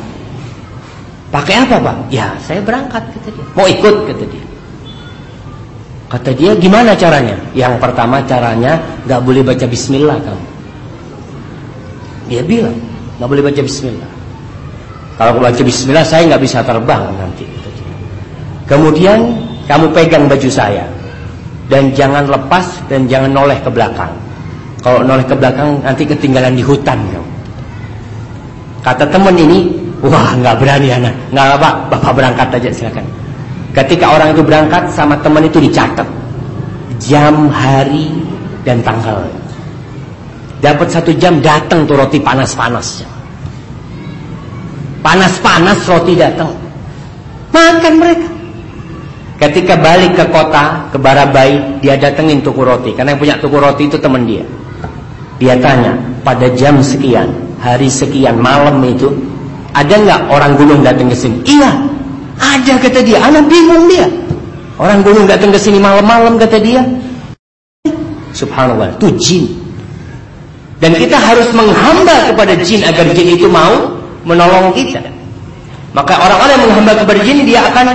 Pakai apa pak? Ya saya berangkat kata dia Mau ikut kata dia Kata dia gimana caranya? Yang pertama caranya Gak boleh baca bismillah kamu Dia bilang Gak boleh baca bismillah Kalau baca bismillah saya gak bisa terbang nanti Kemudian kamu pegang baju saya dan jangan lepas dan jangan noleh ke belakang. Kalau noleh ke belakang nanti ketinggalan di hutan kamu. Kata teman ini, wah nggak berani anak, nggak apa, bapak berangkat aja silakan. Ketika orang itu berangkat sama teman itu dicatat jam, hari dan tanggal. Dapat satu jam datang tuh roti panas-panas. Panas-panas roti datang. Makan mereka. Ketika balik ke kota, ke Barabai, dia datengin tuku roti. Karena yang punya tuku roti itu teman dia. Dia tanya, pada jam sekian, hari sekian, malam itu, ada nggak orang gunung datang ke sini? Iya, ada kata dia. Anak bingung dia. Orang gunung datang ke sini malam-malam kata dia. Subhanallah, itu jin. Dan kita harus menghamba kepada jin agar jin itu mau menolong kita. Maka orang-orang yang menghamba kepada jin dia akan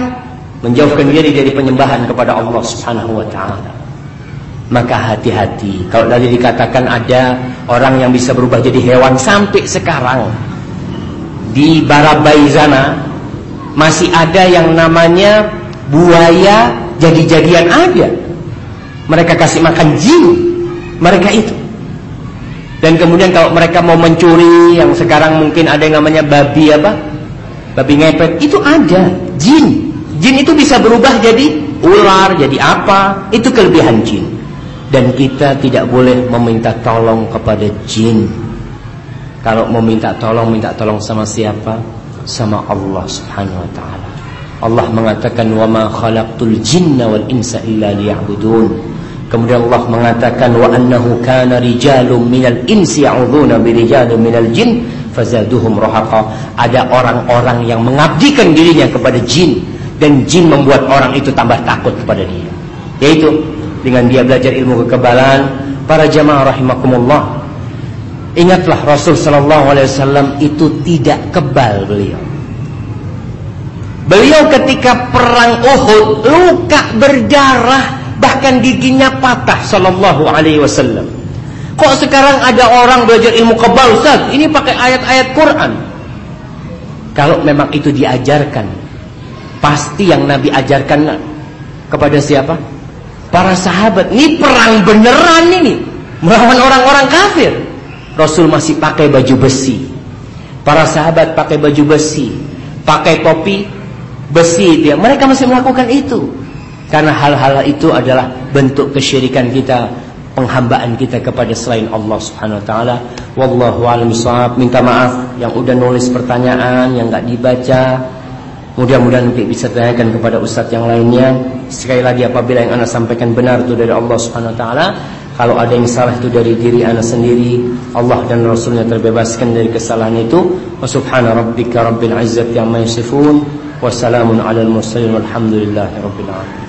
menjauhkan diri dari penyembahan kepada Allah Subhanahu wa taala. Maka hati-hati kalau tadi dikatakan ada orang yang bisa berubah jadi hewan sampai sekarang di Barabai sana masih ada yang namanya buaya jadi-jadian ada. Mereka kasih makan jin mereka itu. Dan kemudian kalau mereka mau mencuri yang sekarang mungkin ada yang namanya babi apa? Babi ngepet itu ada jin Jin itu bisa berubah jadi ular, jadi apa? Itu kelebihan jin. Dan kita tidak boleh meminta tolong kepada jin. Kalau meminta tolong, minta tolong sama siapa? Sama Allah Subhanahu wa taala. Allah mengatakan wa ma khalaqtul jinna wal insa illa liya'budun. Kemudian Allah mengatakan wa annahu kana rijalun minal insi ya'udzuuna birijalin minal jin fazaduhum rahaqa. Ada orang-orang yang mengabdikan dirinya kepada jin dan jin membuat orang itu tambah takut kepada dia. Yaitu dengan dia belajar ilmu kekebalan, para jamaah rahimakumullah. Ingatlah Rasul sallallahu alaihi wasallam itu tidak kebal beliau. Beliau ketika perang Uhud luka berdarah bahkan giginya patah sallallahu alaihi wasallam. Kok sekarang ada orang belajar ilmu kebal Ustaz? Ini pakai ayat-ayat Quran. Kalau memang itu diajarkan Pasti yang Nabi ajarkan kepada siapa? Para sahabat. Ini perang beneran ini. Melawan orang-orang kafir. Rasul masih pakai baju besi. Para sahabat pakai baju besi. Pakai topi besi. Dia. Mereka masih melakukan itu. Karena hal-hal itu adalah bentuk kesyirikan kita. Penghambaan kita kepada selain Allah subhanahu wa ta'ala. Wallahu alam Minta maaf yang udah nulis pertanyaan. Yang gak dibaca. Mudah-mudahan nanti bisa tanyakan kepada ustadz yang lainnya. Sekali lagi apabila yang anda sampaikan benar itu dari Allah Subhanahu wa taala, kalau ada yang salah itu dari diri anda sendiri, Allah dan Rasulnya terbebaskan dari kesalahan itu. Subhana rabbika rabbil yasifun wa salamun alal mursalin walhamdulillahi rabbil alamin.